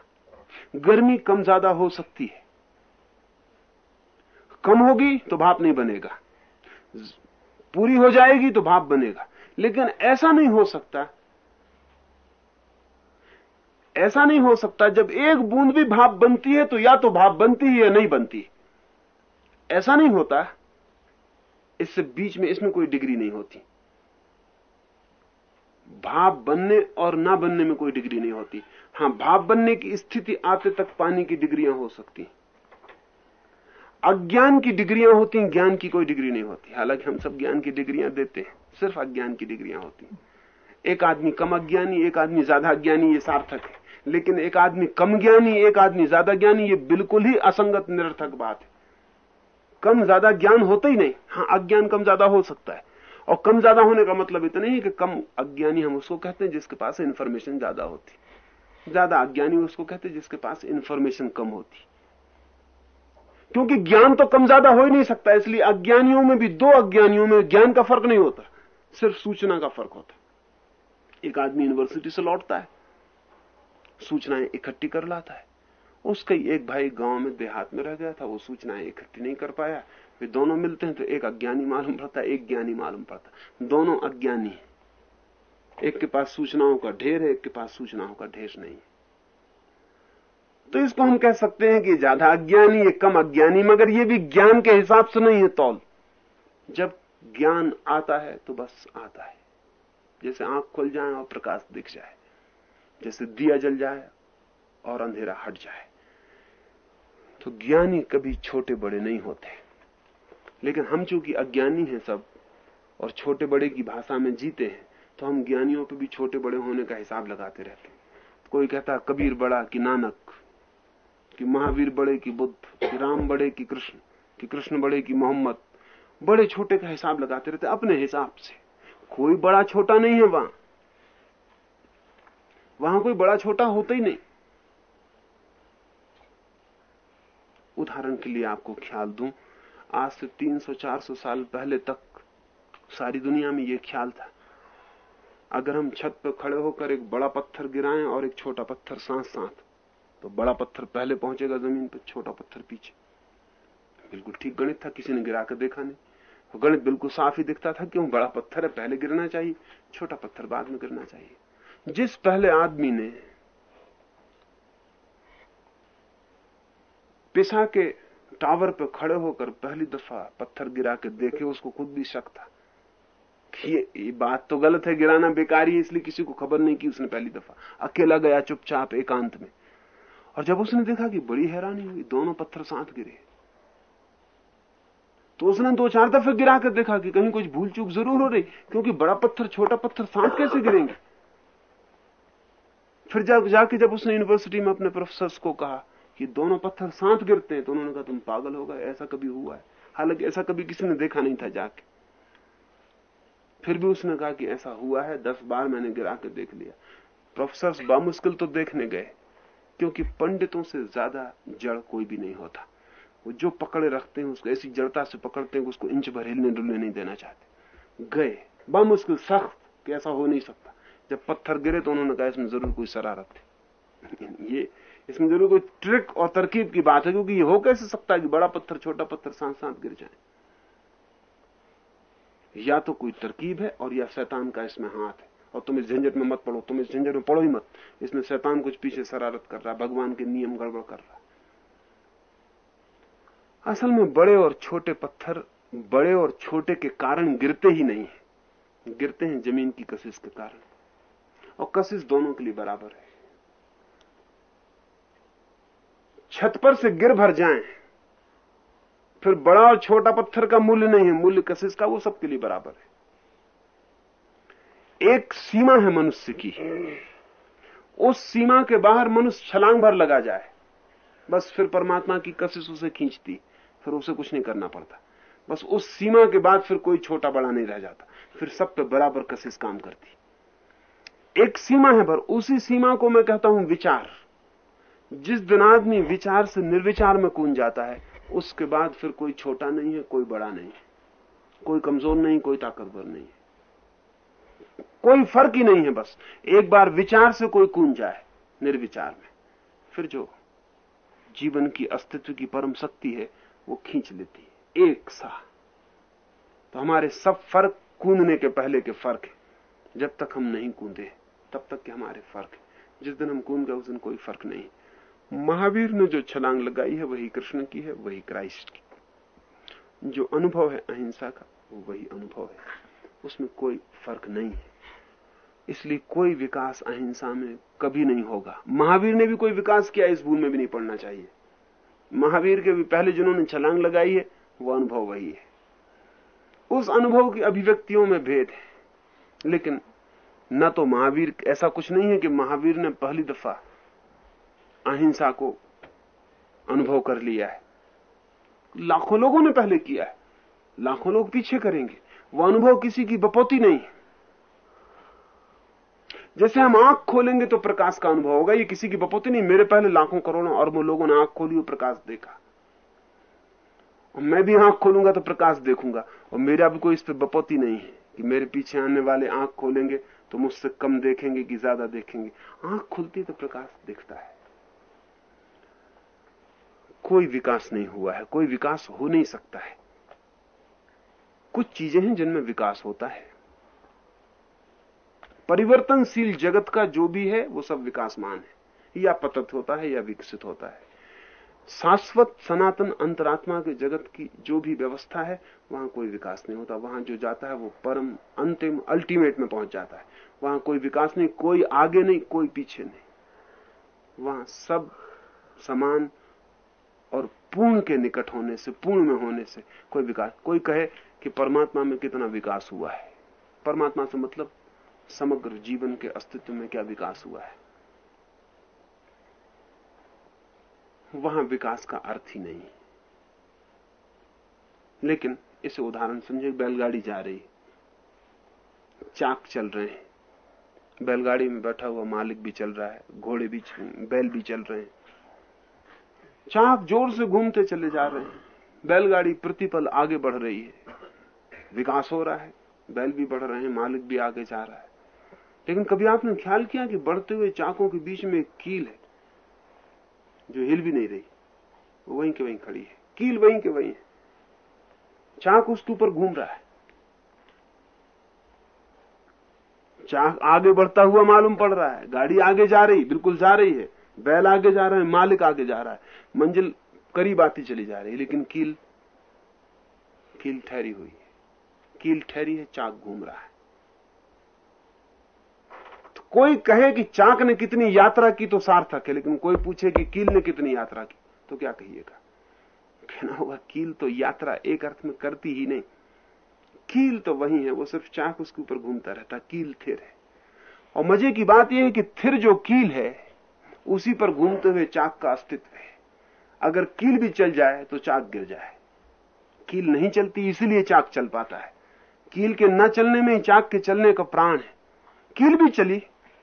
गर्मी कम ज़्यादा हो सकती है। कम होगी तो भाप नहीं बनेगा। पूरी हो जाएगी तो भाप बनेगा। लेकिन ऐसा नहीं हो सकता। ऐसा नहीं हो सकता जब एक बूंद भी भाप बनती है तो या तो भाप बनती है या नहीं बनती। ऐसा नहीं होता। इससे बीच में इसमें कोई डिग्री नहीं होती। भाप बनने और ना बनने में कोई डिग्री नहीं होती। हाँ, भाप बनने की स्थिति आते तक पानी की डिग्रियाँ हो सकती। अज्ञान की डिग्रियाँ होती हैं, ज्ञान की कोई डिग्री नहीं होती। हालाँकि हम सब ज्ञान की डिग्रियाँ देते हैं, सिर्फ़ अज्ञान की डिग्रियाँ होती एक आदमी कम अज्ञानी, एक आदमी ज़्यादा अज्ञानी, ये सार्थक है। लेकिन एक आदमी कम ज्ञानी, एक आदमी ज़्यादा ज्ञानी, ये बिल्कुल ही असंगत, निरर्थक बात है। कम ज़्यादा ज्ञान होता ही नहीं। हाँ अज्ञान कम ज़्यादा हो सकता है। और कम ज़्यादा होने का मतलब इतना नहीं कि कम अज्ञानी हम उसको कहते हैं जिसके पास इन्फॉर्मेशन ज़्यादा होती। ज़्यादा अज्ञानी उसको कहते हैं जिसके पास इन्फॉर्मेशन कम होती। क्योंकि ज्ञान तो कम ज़्यादा हो ही नहीं सकता, इसलिए अज्ञानियों में भी दो अज्ञानियों में ज्ञान का फ़र्क नहीं होता, सिर्फ़ सूचना का फ़र्क होता एक आदमी यूनिवर्सिटी से लौटता है, सूचनाएँ इकट्ठी कर लाता है। उसका एक भाई गाँव में देहात में रह गया था, वो सूचनाएँ इकट्ठी नहीं कर पाया। वे दोनों मिलते हैं तो एक अज्ञानी मालूम पड़ता है, एक ज्ञानी मालूम पड़ता दोनों अज्ञानी एक के पास सूचनाओं का ढेर है, एक के पास सूचनाओं का ढेर नहीं तो इसको हम कह सकते हैं कि ज़्यादा अज्ञानी, ये कम अज्ञानी, मगर ये भी ज्ञान के हिसाब से नहीं है तौल। जब ज्ञान आता है तो बस आता है। जैसे आँख खुल जाए और प्रकाश दिख जाए। जैसे दिया जल जाए और अंधेरा हट जाए। तो ज्ञानी कभी छोटे बड़े नहीं होते। लेकिन हम चूँकि अज्ञानी हैं सब, और छोटे बड़े की भाषा में जीते हैं तो हम ज्ञानियों पे भी छोटे बड़े होने का हिसाब लगाते रहते हैं। कोई कहता कबीर बड़ा कि नानक कि महावीर बड़े कि बुद्ध, कि राम बड़े कि कृष्ण कि कृष्ण बड़े कि मोहम्मद, बड़े छोटे का हिसाब लगाते रहते अपने हिसाब से। कोई बड़ा छोटा नहीं है वहाँ। वहाँ कोई बड़ा छोटा होता ही नहीं। उदाहरण के लिए आपको ख्याल दूँ, आज से 300-400 साल पहले तक सारी दुनिया में यह ख्याल था। अगर हम छत पर खड़े होकर एक बड़ा पत्थर गिराएँ और एक छोटा पत्थर साथ साथ तो बड़ा पत्थर पहले पहुंचेगा ज़मीन पर छोटा पत्थर पीछे। बिल्कुल ठीक गणित था किसी ने गिरा कर देखा नहीं। तो गणित बिल्कुल साफ़ ही दिखता था क्यों बड़ा पत्थर है पहले गिरना चाहिए छोटा पत्थर बाद में गिरना चाहिए। जिस पहले आदमी ने पिसा के टावर पर खड़े होकर पहली दफ़ा पत्थर गिरा के देखे उसको खुद भी शक था कि ये, ये बात तो गलत है गिराना बेकारी है इसलिए किसी को खबर नहीं की उसने पहली दफ़ा अकेला गया चुपचाप एकांत में। और जब उसने देखा कि बड़ी हैरानी हुई, दोनों पत्थर साथ गिरे। तो उसने दो चार दफे गिरा कर देखा कि कहीं कुछ भूल चूक ज़रूर हो रही, क्योंकि बड़ा पत्थर, छोटा पत्थर साथ कैसे गिरेंगे? फिर जब जाके जब उसने यूनिवर्सिटी में अपने प्रोफेसर को कहा कि दोनों पत्थर साथ गिरते हैं तो उन्होंने कहा, तुम पागल हो गए, ऐसा कभी हुआ है? हालाँकि ऐसा कभी किसी ने देखा नहीं था जाके। फिर भी उसने कहा कि ऐसा हुआ है, दस बार मैंने गिरा के देख लिया। प्रोफेसर बामुश्किल तो देखने गए। क्योंकि पंडितों से ज़्यादा जड़ कोई भी नहीं होता। वो जो पकड़े रखते हैं, उसको ऐसी जड़ता से पकड़ते हैं उसको इंच भर हिलने डुलने नहीं देना चाहते। गए। बामुश्किल सख्त कि ऐसा हो नहीं सकता। जब पत्थर गिरे तो उन्होंने कहा, इसमें ज़रूर कोई शरारत है। <laughs> ये, इसमें ज़रूर कोई ट्रिक और तरकीब की बात है, क्योंकि ये हो कैसे सकता है कि बड़ा पत्थर, छोटा पत्थर साथ साथ गिर जाए? या तो कोई तरकीब है और या शैतान का इसमें हाथ है। और तुम इस झंझट में मत पड़ो, तुम इस झंझट में पड़ो ही मत। इसमें शैतान कुछ पीछे शरारत कर रहा है, भगवान के नियम गड़बड़ कर रहा है। असल में बड़े और छोटे पत्थर, बड़े और छोटे के कारण गिरते ही नहीं है। गिरते हैं ज़मीन की कशिश के कारण। और कशिश दोनों के लिए बराबर है। छत पर से गिर भर जाएँ, फिर बड़ा और छोटा पत्थर का मूल्य नहीं है, मूल्य कशिश का वो सबके लिए बराबर है। एक सीमा है मनुष्य की। उस सीमा के बाहर मनुष्य छलांग भर लगा जाए। बस फिर परमात्मा की कशिश उसे खींचती, फिर उसे कुछ नहीं करना पड़ता। बस उस सीमा के बाद फिर कोई छोटा बड़ा नहीं रह जाता, फिर सब पे बराबर कशिश काम करती। एक सीमा है, पर उसी सीमा को मैं कहता हूँ विचार। जिस दिन आदमी विचार से निर्विचार में कूद जाता है, उसके बाद फिर कोई छोटा नहीं है, कोई बड़ा नहीं है। कोई कमज़ोर नहीं, कोई ताकतवर नहीं है। कोई फ़र्क ही नहीं है बस। एक बार विचार से कोई कूद जाए, निर्विचार में। फिर जो जीवन की अस्तित्व की परम शक्ति है, वो खींच लेती है, एक सा। तो हमारे सब फ़र्क कूदने के पहले के फ़र्क है। जब तक हम नहीं कूदे, तब तक के हमारे फ़र्क है। जिस दिन हम कूद गए, उस दिन कोई फ़र्क नहीं महावीर ने जो छलांग लगाई है, वही कृष्ण की है, वही क्राइस्ट की। जो अनुभव है अहिंसा का वही अनुभव है। उसमें कोई फ़र्क नहीं है। इसलिए कोई विकास अहिंसा में कभी नहीं होगा। महावीर ने भी कोई विकास किया, इस भूल में भी नहीं पड़ना चाहिए। महावीर के भी पहले जिन्होंने छलांग लगाई है, वो अनुभव वही है। उस अनुभव की अभिव्यक्तियों में भेद है। लेकिन न तो महावीर, ऐसा कुछ नहीं है कि महावीर ने पहली दफ़ा अहिंसा को अनुभव कर लिया है। लाखों लोगों ने पहले किया है। लाखों लोग पीछे करेंगे। वो अनुभव किसी की बपौती नहीं है। जैसे हम आँख खोलेंगे तो प्रकाश का अनुभव होगा। ये किसी की बपोती नहीं, मेरे पहले लाखों करोड़ों अरबों लोगों ने आँख खोली और प्रकाश देखा। और मैं भी आँख खोलूँगा तो प्रकाश देखूँगा। और मेरा भी कोई इस पर बपोती नहीं है कि मेरे पीछे आने वाले आँख खोलेंगे तो मुझसे कम देखेंगे कि ज़्यादा देखेंगे। आँख खुलती तो प्रकाश दिखता है। कोई विकास नहीं हुआ है, कोई विकास हो नहीं सकता है। कुछ चीज़ें हैं जिनमें विकास होता है। परिवर्तनशील जगत का जो भी है, वो सब विकासमान है। या पतत होता है, या विकसित होता है। शाश्वत सनातन अंतरात्मा के जगत की जो भी व्यवस्था है, वहाँ कोई विकास नहीं होता। वहाँ जो जाता है, वो परम, अंतिम अल्टीमेट में पहुँच जाता है। वहाँ कोई विकास नहीं, कोई आगे नहीं, कोई पीछे नहीं। वहाँ सब समान और पूर्ण के निकट होने से, पूर्ण में होने से कोई विकास, कोई कहे कि परमात्मा में कितना विकास हुआ है। परमात्मा से मतलब समग्र जीवन के अस्तित्व में क्या विकास हुआ है? वहाँ विकास का अर्थ ही नहीं। लेकिन इसे उदाहरण समझे, बैलगाड़ी जा रही। चाक चल रहे हैं। बैलगाड़ी में बैठा हुआ मालिक भी चल रहा है, घोड़े भी बैल भी चल रहे हैं। चाक ज़ोर से घूमते चले जा रहे हैं। बैलगाड़ी प्रतिपल आगे बढ़ रही है। विकास हो रहा है, बैल भी बढ़ रहे हैं, मालिक भी आगे जा रहा है। लेकिन कभी आपने ख्याल किया कि बढ़ते हुए चाकों के बीच में कील है, जो हिल भी नहीं रही? वो वहीं के वहीं खड़ी है। कील वहीं के वहीं है। चाक उसके ऊपर घूम रहा है। चाक आगे बढ़ता हुआ मालूम पड़ रहा है। गाड़ी आगे जा रही, बिल्कुल जा रही है। बैल आगे जा रहा है, मालिक आगे जा रहा है। मंजिल करीब आती चली जा रही है, लेकिन कील कील ठहरी हुई है। कील ठहरी है, चाक घूम रहा है। कोई कहे कि चाक ने कितनी यात्रा की तो सार्थक है, लेकिन कोई पूछे कि कील ने कितनी यात्रा की तो क्या कहिएगा? कहना होगा, कील तो यात्रा एक अर्थ में करती ही नहीं। कील तो वही है, वो सिर्फ़ चाक उसके ऊपर घूमता रहता, कील थिर है। और मज़े की बात यह है कि थिर जो कील है, उसी पर घूमते हुए चाक का अस्तित्व है। अगर कील भी चल जाए तो चाक गिर जाए। कील नहीं चलती, इसलिए चाक चल पाता है। कील के न चलने में चाक के चलने का प्राण है। कील भी चली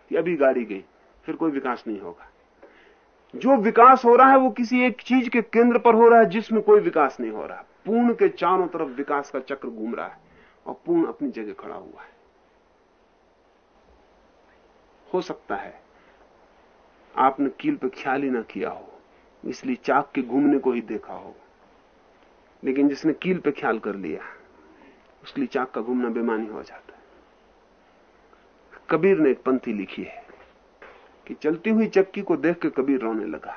कि अभी गाड़ी गई, फिर कोई विकास नहीं होगा। जो विकास हो रहा है, वो किसी एक चीज़ के केंद्र पर हो रहा है, जिसमें कोई विकास नहीं हो रहा। पूर्ण के चारों तरफ़ विकास का चक्र घूम रहा है, और पूर्ण अपनी जगह खड़ा हुआ है। हो सकता है, आपने कील पर ख्याल ही ना किया हो, इसलिए चाक के घूमने को ही देखा हो। लेकिन जिसने कील पे ख्याल कर लिया, उसके लिए चाक का घूमना बेमानी हो जाता है। कबीर ने एक पंथी लिखी है कि चलती हुई चक्की को देख के कबीर रोने लगा।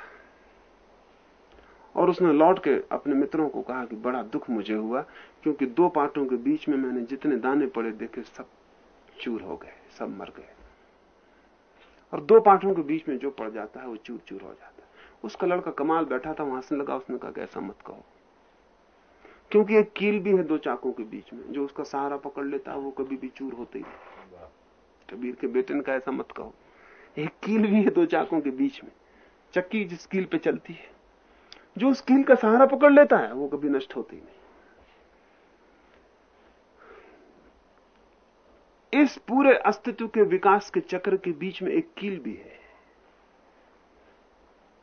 और उसने लौट के अपने मित्रों को कहा कि बड़ा दुख मुझे हुआ, क्योंकि दो पाटों के बीच में मैंने जितने दाने पड़े देखे, सब चूर हो गए, सब मर गए। और दो पाठों के बीच में जो पड़ जाता है, वो चूर चूर हो जाता है। उसका लड़का कमाल बैठा था, वहाँ से लगा, उसने कहा ऐसा मत कहो। क्योंकि एक कील भी है दो चाकों के बीच में, जो उसका सहारा पकड़ लेता है, वो कभी भी चूर होते ही नहीं। कबीर के बेटे कहा ऐसा मत कहो। एक कील भी है दो चाकों के बीच में। चक्की जिस कील पे चलती है, जो उस कील का सहारा पकड़ लेता है, वो कभी नष्ट होती नहीं। इस पूरे अस्तित्व के विकास के चक्र के बीच में एक कील भी है।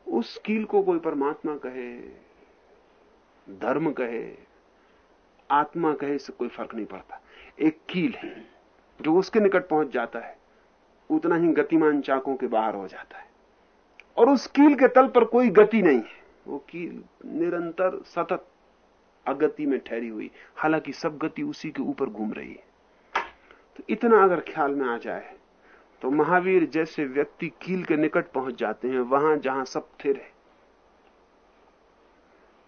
उस कील को कोई परमात्मा कहे, धर्म कहे, आत्मा कहे, इससे कोई फ़र्क नहीं पड़ता। एक कील है। जो उसके निकट पहुँच जाता है, उतना ही गतिमान चाकों के बाहर हो जाता है। और उस कील के तल पर कोई गति नहीं है। वो कील निरंतर सतत अगति में ठहरी हुई। हालाँकि सब गति उसी के ऊपर घूम रही है। तो इतना अगर ख्याल में आ जाए तो महावीर जैसे व्यक्ति कील के निकट पहुँच जाते हैं, वहाँ जहाँ सब थिर है।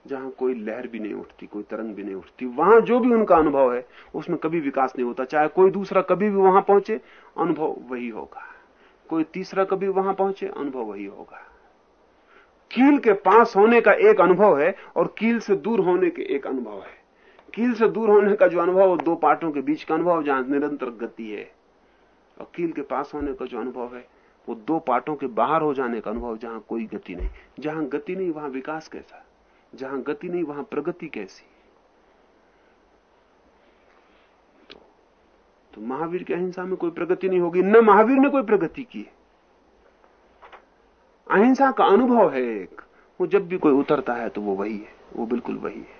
जहाँ कोई लहर भी नहीं उठती, कोई तरंग भी नहीं उठती, वहाँ जो भी उनका अनुभव है, उसमें कभी विकास नहीं होता। चाहे कोई दूसरा कभी भी वहाँ पहुँचे, अनुभव वही होगा। कोई तीसरा कभी वहाँ पहुँचे, अनुभव वही होगा। कील के पास होने का एक अनुभव है और कील से दूर होने के एक अनुभव है। कील से दूर होने का जो अनुभव दो पार्टों के बीच का अनुभव, जहाँ निरंतर गति है। और कील के पास होने का जो अनुभव है, वो दो पार्टों के बाहर हो जाने का अनुभव, जहाँ कोई गति नहीं। जहाँ गति नहीं, वहाँ विकास कैसा? जहाँ गति नहीं वहाँ प्रगति कैसी? तो, तो महावीर की अहिंसा में कोई प्रगति नहीं होगी न महावीर ने कोई प्रगति की। अहिंसा का अनुभव है एक वो जब भी कोई उतरता है तो वो वही है वो बिल्कुल वही है।